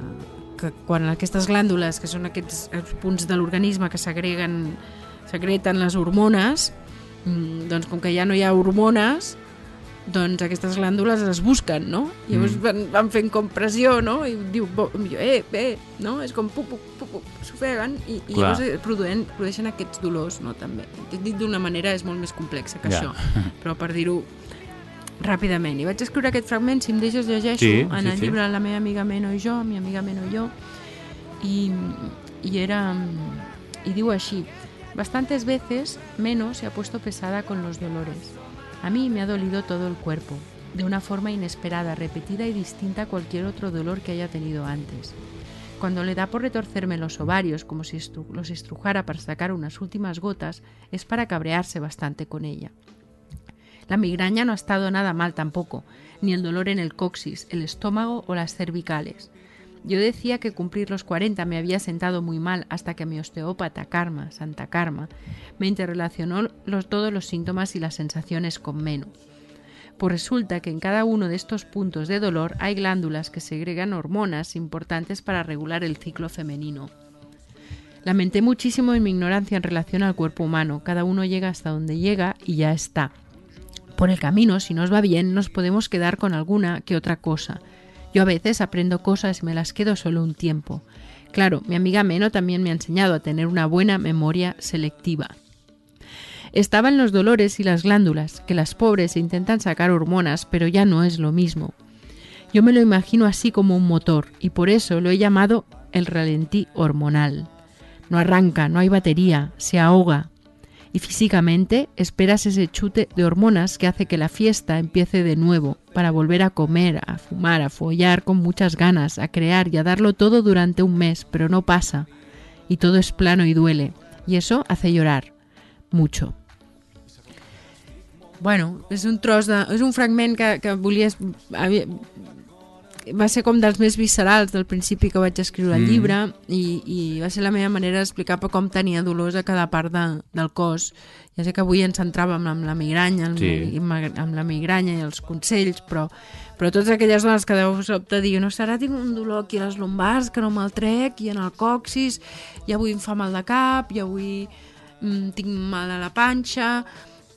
que quan aquestes glàndules, que són aquests punts de l'organisme que segreguen, secreten les hormones, mm, doncs com que ja no hi ha hormones, doncs aquestes glàndules es busquen, no? I llavors Mm. van, van fent com pressió, no? I diu, bo- eh, eh, no? És com puc, puc, puc, puc s'ofeguen i, i Clar. llavors eh, produeixen, produeixen aquests dolors, no? També. Dit d'una manera és molt més complexa que Ja. això, però per dir-ho ràpidament. I vaig escriure aquest fragment, si em deixes llegeixo, Sí, en sí, el sí. llibre La meva amiga Meno i jo, mi amiga Meno i jo, i, y era y digo así bastantes veces Meno se ha puesto pesada con los dolores a mí me ha dolido todo el cuerpo de una forma inesperada repetida y distinta a cualquier otro dolor que haya tenido antes cuando le da por retorcerme los ovarios como si los estrujara para sacar unas últimas gotas es para cabrearse bastante con ella la migraña no ha estado nada mal tampoco, ni el dolor en el coxis, el estómago o las cervicales. Yo decía que cumplir los 40 me había sentado muy mal hasta que mi osteópata Karma, Santa Karma, me interrelacionó los, todos los síntomas y las sensaciones con Menú. Pues resulta que en cada uno de estos puntos de dolor hay glándulas que segregan hormonas importantes para regular el ciclo femenino. Lamenté muchísimo mi ignorancia en relación al cuerpo humano. Cada uno llega hasta donde llega y ya está. Por el camino, si nos va bien, nos podemos quedar con alguna que otra cosa. Yo a veces aprendo cosas y me las quedo solo un tiempo. Claro, mi amiga Meno también me ha enseñado a tener una buena memoria selectiva. Estaban los dolores y las glándulas, que las pobres intentan sacar hormonas, pero ya no es lo mismo. Yo me lo imagino así como un motor, y por eso lo he llamado el ralentí hormonal. No arranca, no hay batería, se ahoga. Y físicamente esperas ese chute de hormonas que hace que la fiesta empiece de nuevo, para volver a comer, a fumar, a follar con muchas ganas, a crear y a darlo todo durante un mes, pero no pasa. Y todo es plano y duele. Y eso hace llorar. Mucho. Bueno, és un tros de... és un fragment que, que va ser com dels més viscerals del principi que vaig escriure el Mm. llibre i, i va ser la meva manera d'explicar per com tenia dolors a cada part de, del cos. Ja sé que avui ens centràvem amb la migranya, amb, Sí. amb, amb la migranya i els consells, però, però totes aquelles dones que deu sobte dir no serà, tinc un dolor aquí a les lombars que no me'l trec, i en el coxis, i avui em fa mal de cap, i avui mm, tinc mal a la panxa,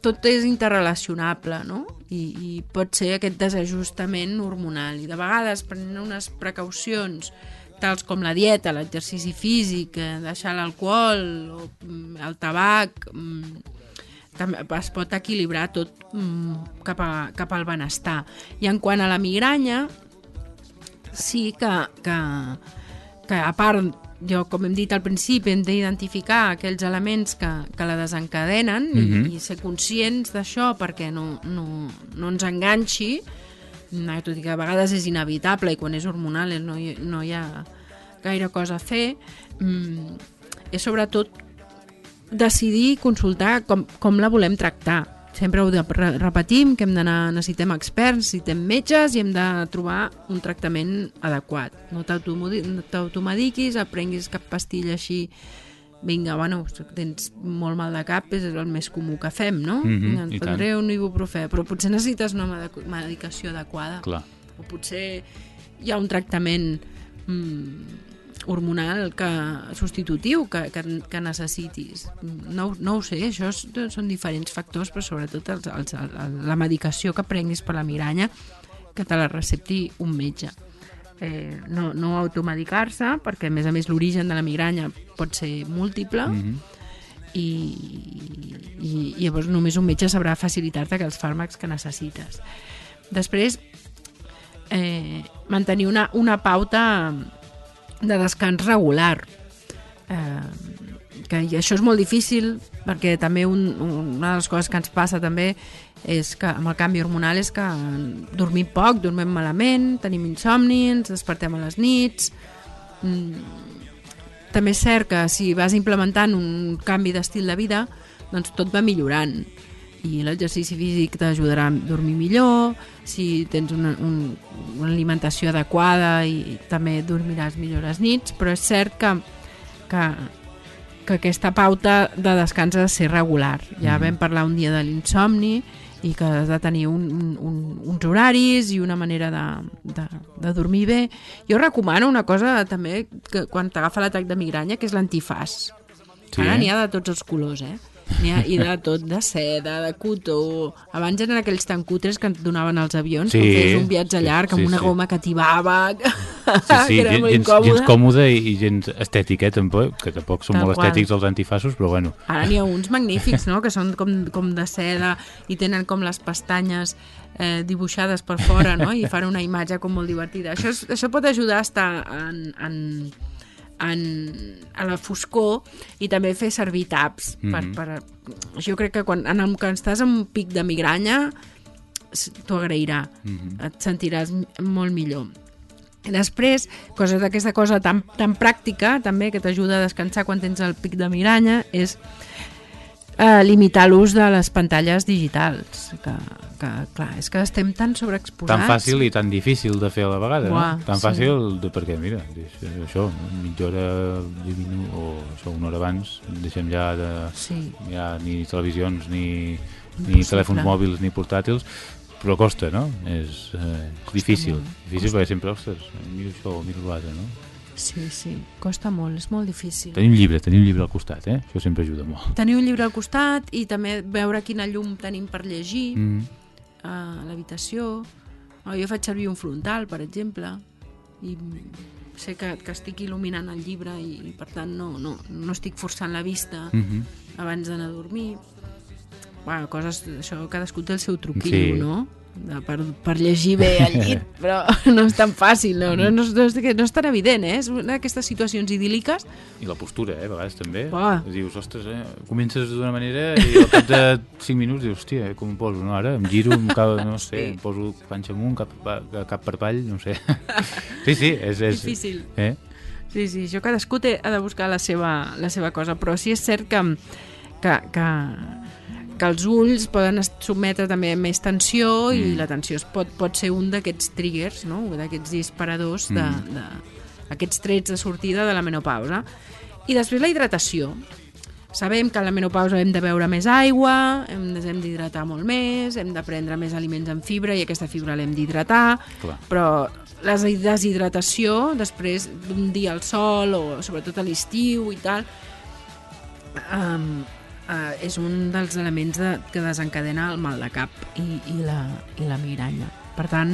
tot és interrelacionable, no? I, i pot ser aquest desajustament hormonal. I de vegades, prenent unes precaucions tals com la dieta, l'exercici físic, eh, deixar l'alcohol, mm, el tabac, mm, també es pot equilibrar tot mm, cap, a, cap al benestar. I en quant a la migranya, sí que, que, que a part, jo, com hem dit al principi, hem d'identificar aquells elements que, que la desencadenen mm Mhm. i, i ser conscients d'això perquè no, no, no ens enganxi, tot i que a vegades és inevitable i quan és hormonal no hi, no hi ha gaire cosa a fer, mm, és sobretot decidir i consultar com, com la volem tractar. Sempre ho de, repetim, que hem d'anar, necessitem experts, necessitem metges i hem de trobar un tractament adequat. No t'automediquis, aprenguis cap pastilla així vinga, bueno, tens molt mal de cap, és el més comú que fem, no? Mhm, Vinga, i et tant. prendré un ibuprofè, però potser necessites una medic- medicació adequada. Clar. O potser hi ha un tractament mm, hormonal que, substitutiu que, que, que necessitis. No, no ho sé, això és, són diferents factors, però sobretot els, els, el, la medicació que prenguis per la migranya que te la recepti un metge. Eh, no, no automedicar-se, perquè a més a més l'origen de la migranya pot ser múltiple, Mhm. i, i, i llavors només un metge sabrà facilitar-te aquells fàrmacs que necessites. Després, eh, mantenir una, una pauta de descans regular. Eh, que això és molt difícil perquè també un, una de les coses que ens passa també és que amb el canvi hormonal és que dormim poc, dormim malament, tenim insomni, ens despertem a les nits, mm, també és cert que si vas implementant un canvi d'estil de vida, doncs tot va millorant i l'exercici físic t'ajudarà a dormir millor, si tens una, un, una alimentació adequada i també dormiràs millor les nits, però és cert que, que, que aquesta pauta de descans ha de ser regular. Ja Mhm. vam parlar un dia de l'insomni i que has de tenir un, un, un, uns horaris i una manera de, de, de dormir bé. Jo recomano una cosa també que quan t'agafa l'atac de migranya, que és l'antifàs. Sí, Ara eh? n'hi ha de tots els colors, eh? N'hi ha, I de tot, de seda, de cotó... Abans eren aquells tan cutres que et donaven als avions, Sí, que feies un viatge sí, llarg amb sí, una sí. goma que tibava, Sí, sí, que era molt gens, incòmode. gens còmode i, i gens estètic, eh, tampoc, que tampoc són Tal molt qual. estètics els antifassos, però bueno. Ara n'hi ha uns magnífics, no?, que són com, com de seda i tenen com les pestanyes eh, dibuixades per fora, no?, i fan una imatge com molt divertida. Això, és, això pot ajudar a estar en, en, en, a la foscor i també fer servir taps. Mm -hmm. per, Mhm. per, jo crec que quan, en el, quan estàs en un pic de migranya t'ho agrairà, Mhm. et sentiràs molt millor. I Després, cosa d'aquesta cosa tan, tan pràctica, també, que t'ajuda a descansar quan tens el pic de migranya, és eh, limitar l'ús de les pantalles digitals, que, que, clar, és que estem tan sobreexposats. Tan fàcil i tan difícil de fer a la vegada, Uah, no? Tan sí. fàcil de, perquè, mira, és- això, mitja hora, 10 minuts, o això, una hora abans, deixem ja de... Sí. Ja ni televisions, ni, ni telèfons mòbils, ni portàtils, però costa, no? És eh, difícil, molt, difícil costa. perquè sempre, ostres, miro això, miro l'altre, no? Sí, sí, costa molt, és molt difícil. Tenir un llibre, tenir un llibre al costat, eh? Això sempre ajuda molt. Tenir un llibre al costat i també veure quina llum tenim per llegir Mm. A l'habitació. O jo faig servir un frontal, per exemple, i sé que, que estic il·luminant el llibre i, i per tant no, no, no estic forçant la vista Mhm. abans d'anar a dormir. Bueno, coses, això cadascú té el seu truquillo, Sí. no? Per, per llegir bé al llit, però no és tan fàcil, no, no, no, és- no, és, no és tan evident, eh? És una d'aquestes situacions idíl·liques I la postura, eh, a vegades també. Uah. Dius, ostres, eh, comences d'una manera i al cap de 5 minuts dius, hòstia, eh, com em poso, no? Ara em giro, em cau, no sé, Sí. em poso panxa amunt, cap, cap per avall, no sé. sí, sí, és... és Difícil. Eh? Sí, sí, això cadascú té, ha de buscar la seva, la seva cosa, però sí és cert que, que, que, que els ulls poden sotmetre també a més tensió mm. i la tensió es pot, pot ser un d'aquests triggers, no? d'aquests disparadors, de, Mm. de, aquests trets de sortida de la menopausa. I després la hidratació. Sabem que a la menopausa hem de beure més aigua, hem, ens hem d'hidratar molt més, hem de prendre més aliments amb fibra i aquesta fibra l'hem d'hidratar, però la deshidratació, després d'un dia al sol o sobretot a l'estiu i tal, um, uh, és un dels elements de, que desencadena el mal de cap i, i, la, i la migranya. Per tant,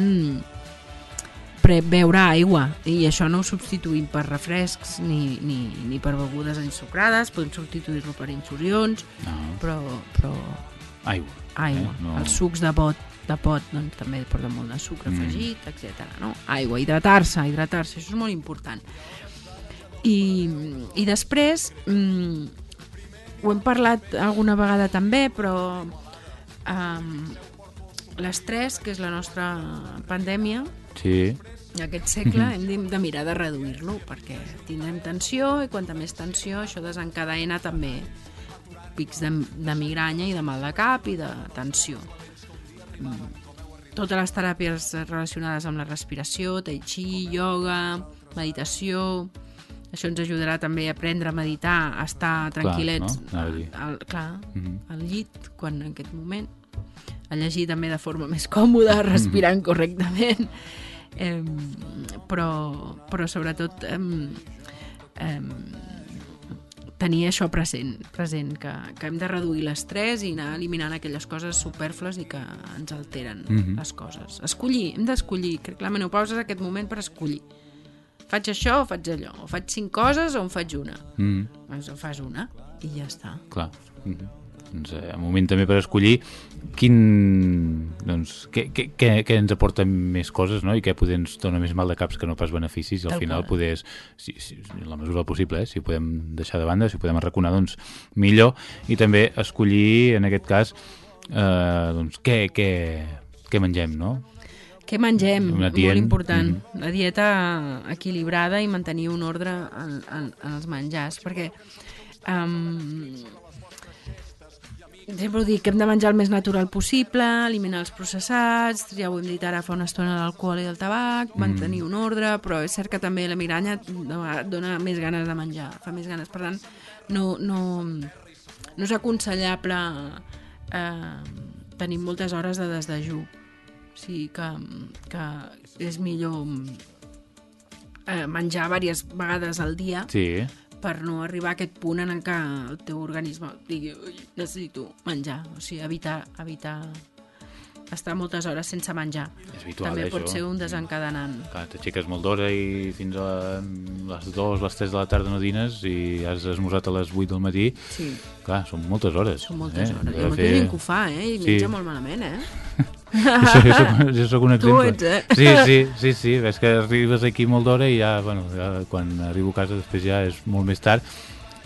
beure aigua i això no ho substituïm per refrescs ni, ni, ni per begudes ensucrades, podem substituir-lo per infusions, No. però, però Aigua. aigua. Eh? No. Els sucs de pot, de pot doncs, també porten molt de sucre Mm. afegit, etc. No? Aigua, hidratar-se, hidratar-se, això és molt important. I, i després, mm, ho hem parlat alguna vegada també, però um, l'estrès, que és la nostra pandèmia, Sí. aquest segle Mhm. hem de, de mirar de reduir-lo perquè tindrem tensió i quanta més tensió això desencadena també pics de, de migranya i de mal de cap i de tensió. Mm. Totes les teràpies relacionades amb la respiració, tai chi, yoga, meditació, això ens ajudarà també a aprendre a meditar, a estar Clar, tranquil·lets no? A al, clar, Mhm. al llit, quan en aquest moment a llegir també de forma més còmoda, respirant correctament, eh, però, però sobretot eh, eh, tenir això present, present que, que hem de reduir l'estrès i anar eliminant aquelles coses superflues i que ens alteren Mhm. les coses. Escollir, hem d'escollir. Crec que la menopausa és aquest moment per escollir. Faig això o faig allò? O faig cinc coses o en faig una? Mm. Doncs en fas una i ja està. Clar. Mm -hmm. Doncs, eh, un moment també per escollir quin, doncs, què, què, què, què ens aporta més coses no? i què poder ens dona més mal de caps que no pas beneficis al Tal final qual. poder, si, si, en la mesura possible, eh? si ho podem deixar de banda, si ho podem arraconar, doncs millor i també escollir, en aquest cas eh, doncs, què, què, què mengem, no? Què mengem? Una Molt important. La dieta equilibrada i mantenir un ordre en, en, en els menjars, perquè um, sempre ho dic, que hem de menjar el més natural possible, eliminar els processats, ja ho hem dit ara fa una estona l'alcohol i el tabac, Mm. mantenir un ordre, però és cert que també la et dona més ganes de menjar, fa més ganes. Per tant, no, no, no és aconsellable eh, tenir moltes hores de desdejú. O sigui que, que és millor eh, menjar diverses vegades al dia Sí, per no arribar a aquest punt en que el teu organisme digui "Ui, necessito menjar, o sigui, evitar, evitar estar moltes hores sense menjar. És habitual, També eh, pot això. ser un desencadenant. Clar, t'aixeques molt d'hora i fins a les 2, les 3 de la tarda no dines i has esmorzat a les 8 del matí. Sí. Clar, són moltes hores. Són moltes eh? hores. Jo fer- fer... gent que ho fa, eh? I Sí. menja molt malament, eh? jo, jo, soc, jo soc un Tu exemple. ets, eh? Sí, sí, sí, sí, ves que arribes aquí molt d'hora i ja, bueno, ja, quan arribo a casa després ja és molt més tard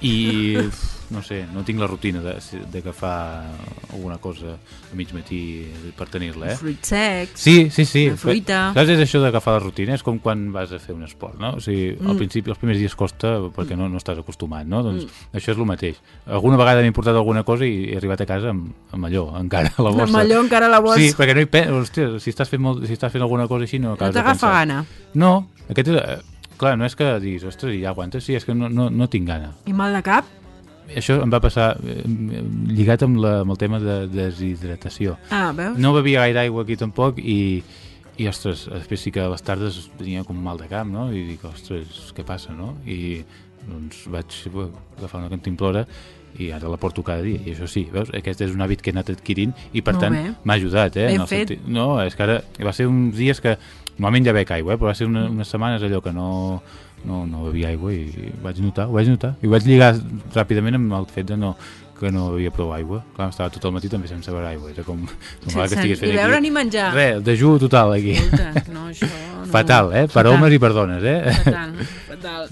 i no sé, no tinc la rutina de- d'agafar alguna cosa a mig matí per tenir-la, eh? Fruits secs, Sí, sí, sí. la fruita... Saps, és això d'agafar la rutina, és com quan vas a fer un esport, no? O sigui, al Mm. principi, els primers dies costa perquè no, no estàs acostumat, no? Doncs això és el mateix. Alguna vegada m'he portat alguna cosa i he arribat a casa amb, amb allò, encara, a la bossa. Amb allò encara a la bossa. Sí, perquè no hi pen... Hòstia, si estàs fent, molt, si estàs fent alguna cosa així no No acabes de t'agafa pensar. gana. No, aquest és... eh, Clar, no és que diguis, ostres, ja aguantes, sí, és que no, no, no tinc gana. I mal de cap? Això em va passar eh, lligat amb, la, amb el tema de deshidratació. Ah, veus? No bevia gaire aigua aquí tampoc i, i ostres, després sí que a les tardes tenia com mal de camp, no? I dic, ostres, què passa, no? I doncs vaig agafar una cantimplora i ara la porto cada dia, i això sí, veus? Aquest és un hàbit que he anat adquirint i per Molt tant m'ha ajudat, eh? Ben fet. sentit- No, és que ara va ser uns dies que normalment ja bec aigua, eh? però va ser una, unes setmanes allò que no, no, no bevia aigua i vaig notar, ho vaig notar. I vaig lligar ràpidament amb el fet de no que no bevia prou aigua. Clar, estava tot el matí també sense beure aigua. Era com, com Sense que estigués ni beure aquí. ni menjar. Res, dejú total aquí. Escolta, no, això no. Fatal, eh? Per Fatal. homes i per dones, eh? Fatal, fatal.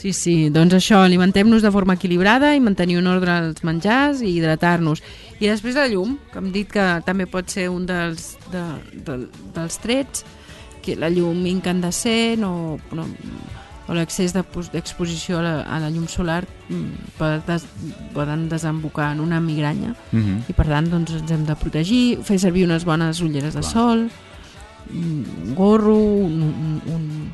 Sí, sí, doncs això, alimentem-nos de forma equilibrada i mantenir un ordre als menjars i hidratar-nos. I després la llum, que hem dit que també pot ser un dels, de, de, dels trets, que la llum incandescent o, no, o l'excés de pos- d'exposició a, la, a la llum solar mm, pot des, poden desembocar en una migranya Mhm. i per tant doncs, ens hem de protegir, fer servir unes bones ulleres de Clar. sol, un gorro, un, un, un,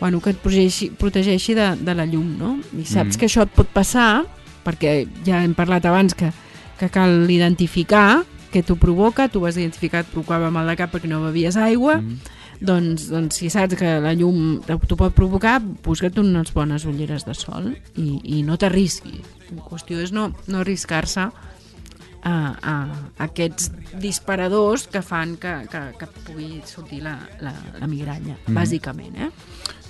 bueno, que et protegeixi, protegeixi de, de la llum, no? I saps Mhm. que això et pot passar, perquè ja hem parlat abans que, que cal identificar què t'ho provoca, tu vas identificar et provocava mal de cap perquè no bevies aigua, Mhm. Doncs, doncs si saps que la llum t'ho pot provocar, busca't unes bones ulleres de sol i, i no t'arrisquis. La qüestió és no, no arriscar-se a, a, a aquests disparadors que fan que, que, que pugui sortir la, la, la migranya, Mhm. bàsicament, eh?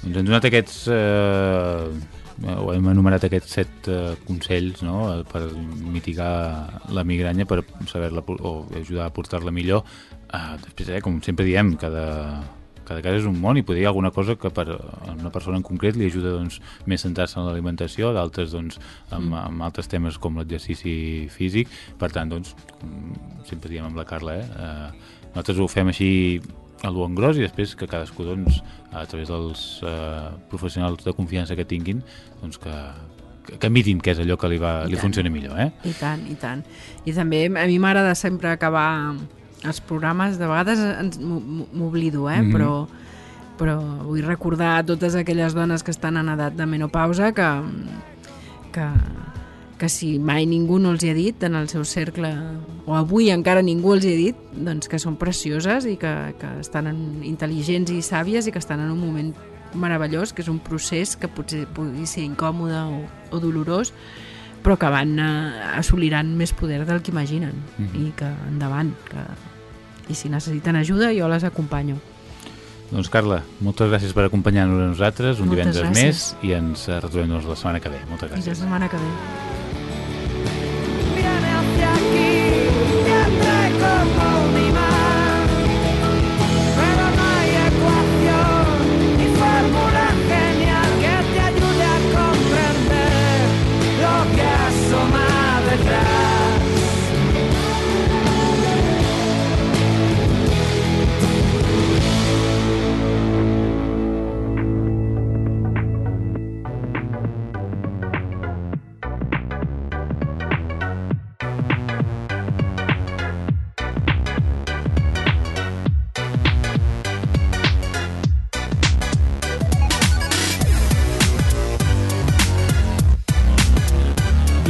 Doncs hem donat aquests... Eh, o hem anomenat aquests set eh, consells no? eh, per mitigar la migranya, per saber-la o ajudar a portar-la millor. Eh, després, eh, com sempre diem, cada, cada cas és un món i poder hi ha alguna cosa que per a una persona en concret li ajuda doncs, més centrar-se en l'alimentació, d'altres doncs, amb, Mm. amb altres temes com l'exercici físic. Per tant, doncs, sempre diem amb la Carla, eh, eh, nosaltres ho fem així a l'u gros i després que cadascú doncs, a través dels eh, professionals de confiança que tinguin doncs que, que, que mirin què és allò que li, va, I li tant. funciona millor eh? I tant, i tant. I també a mi m'agrada sempre acabar els programes, de vegades ens- m'oblido, eh? Mhm. però, però vull recordar a totes aquelles dones que estan en edat de menopausa que, que, que si mai ningú no els hi ha dit en el seu cercle, o avui encara ningú els hi ha dit, doncs que són precioses i que, que estan en, intel·ligents i sàvies i que estan en un moment meravellós, que és un procés que potser pugui ser incòmode o, o dolorós, però que van eh, assoliran més poder del que imaginen Mhm. i que endavant que... i si necessiten ajuda jo les acompanyo Doncs Carla, moltes gràcies per acompanyar-nos a nosaltres un Moltes divendres gràcies. més i ens retrobem doncs, la setmana que ve. Moltes fins la gràcies. setmana que ve Viene hacia aquí, tiende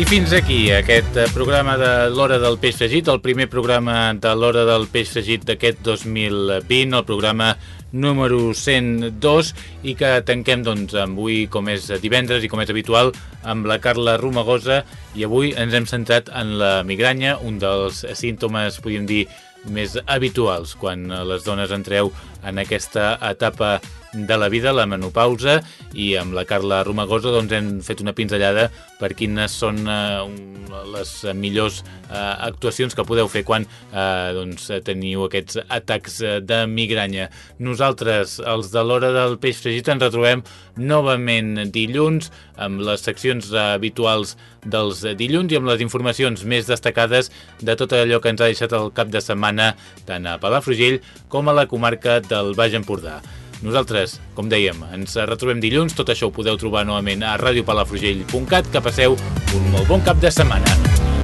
fins aquí aquest eh, programa de l'Hora del Peix Fregit, el primer programa de l'Hora del Peix Fregit d'aquest 2020, el programa número 102 i que tanquem doncs avui com és divendres i com és habitual amb la Carla Romagosa i avui ens hem centrat en la migranya, un dels símptomes, podríem dir, més habituals quan les dones entreu en aquesta etapa de la vida, la menopausa, i amb la Carla Romagosa doncs, hem fet una pinzellada per quines són eh, les millors eh, actuacions que podeu fer quan eh, doncs, teniu aquests atacs de migranya. Nosaltres, els de l'hora del peix fregit, ens retrobem novament dilluns amb les seccions habituals dels dilluns i amb les informacions més destacades de tot allò que ens ha deixat el cap de setmana tant a Palafrugell com a la comarca del Baix Empordà. Nosaltres, com dèiem, ens retrobem dilluns. Tot això ho podeu trobar novament a radiopalafrugell.cat. Que passeu un molt bon cap de setmana.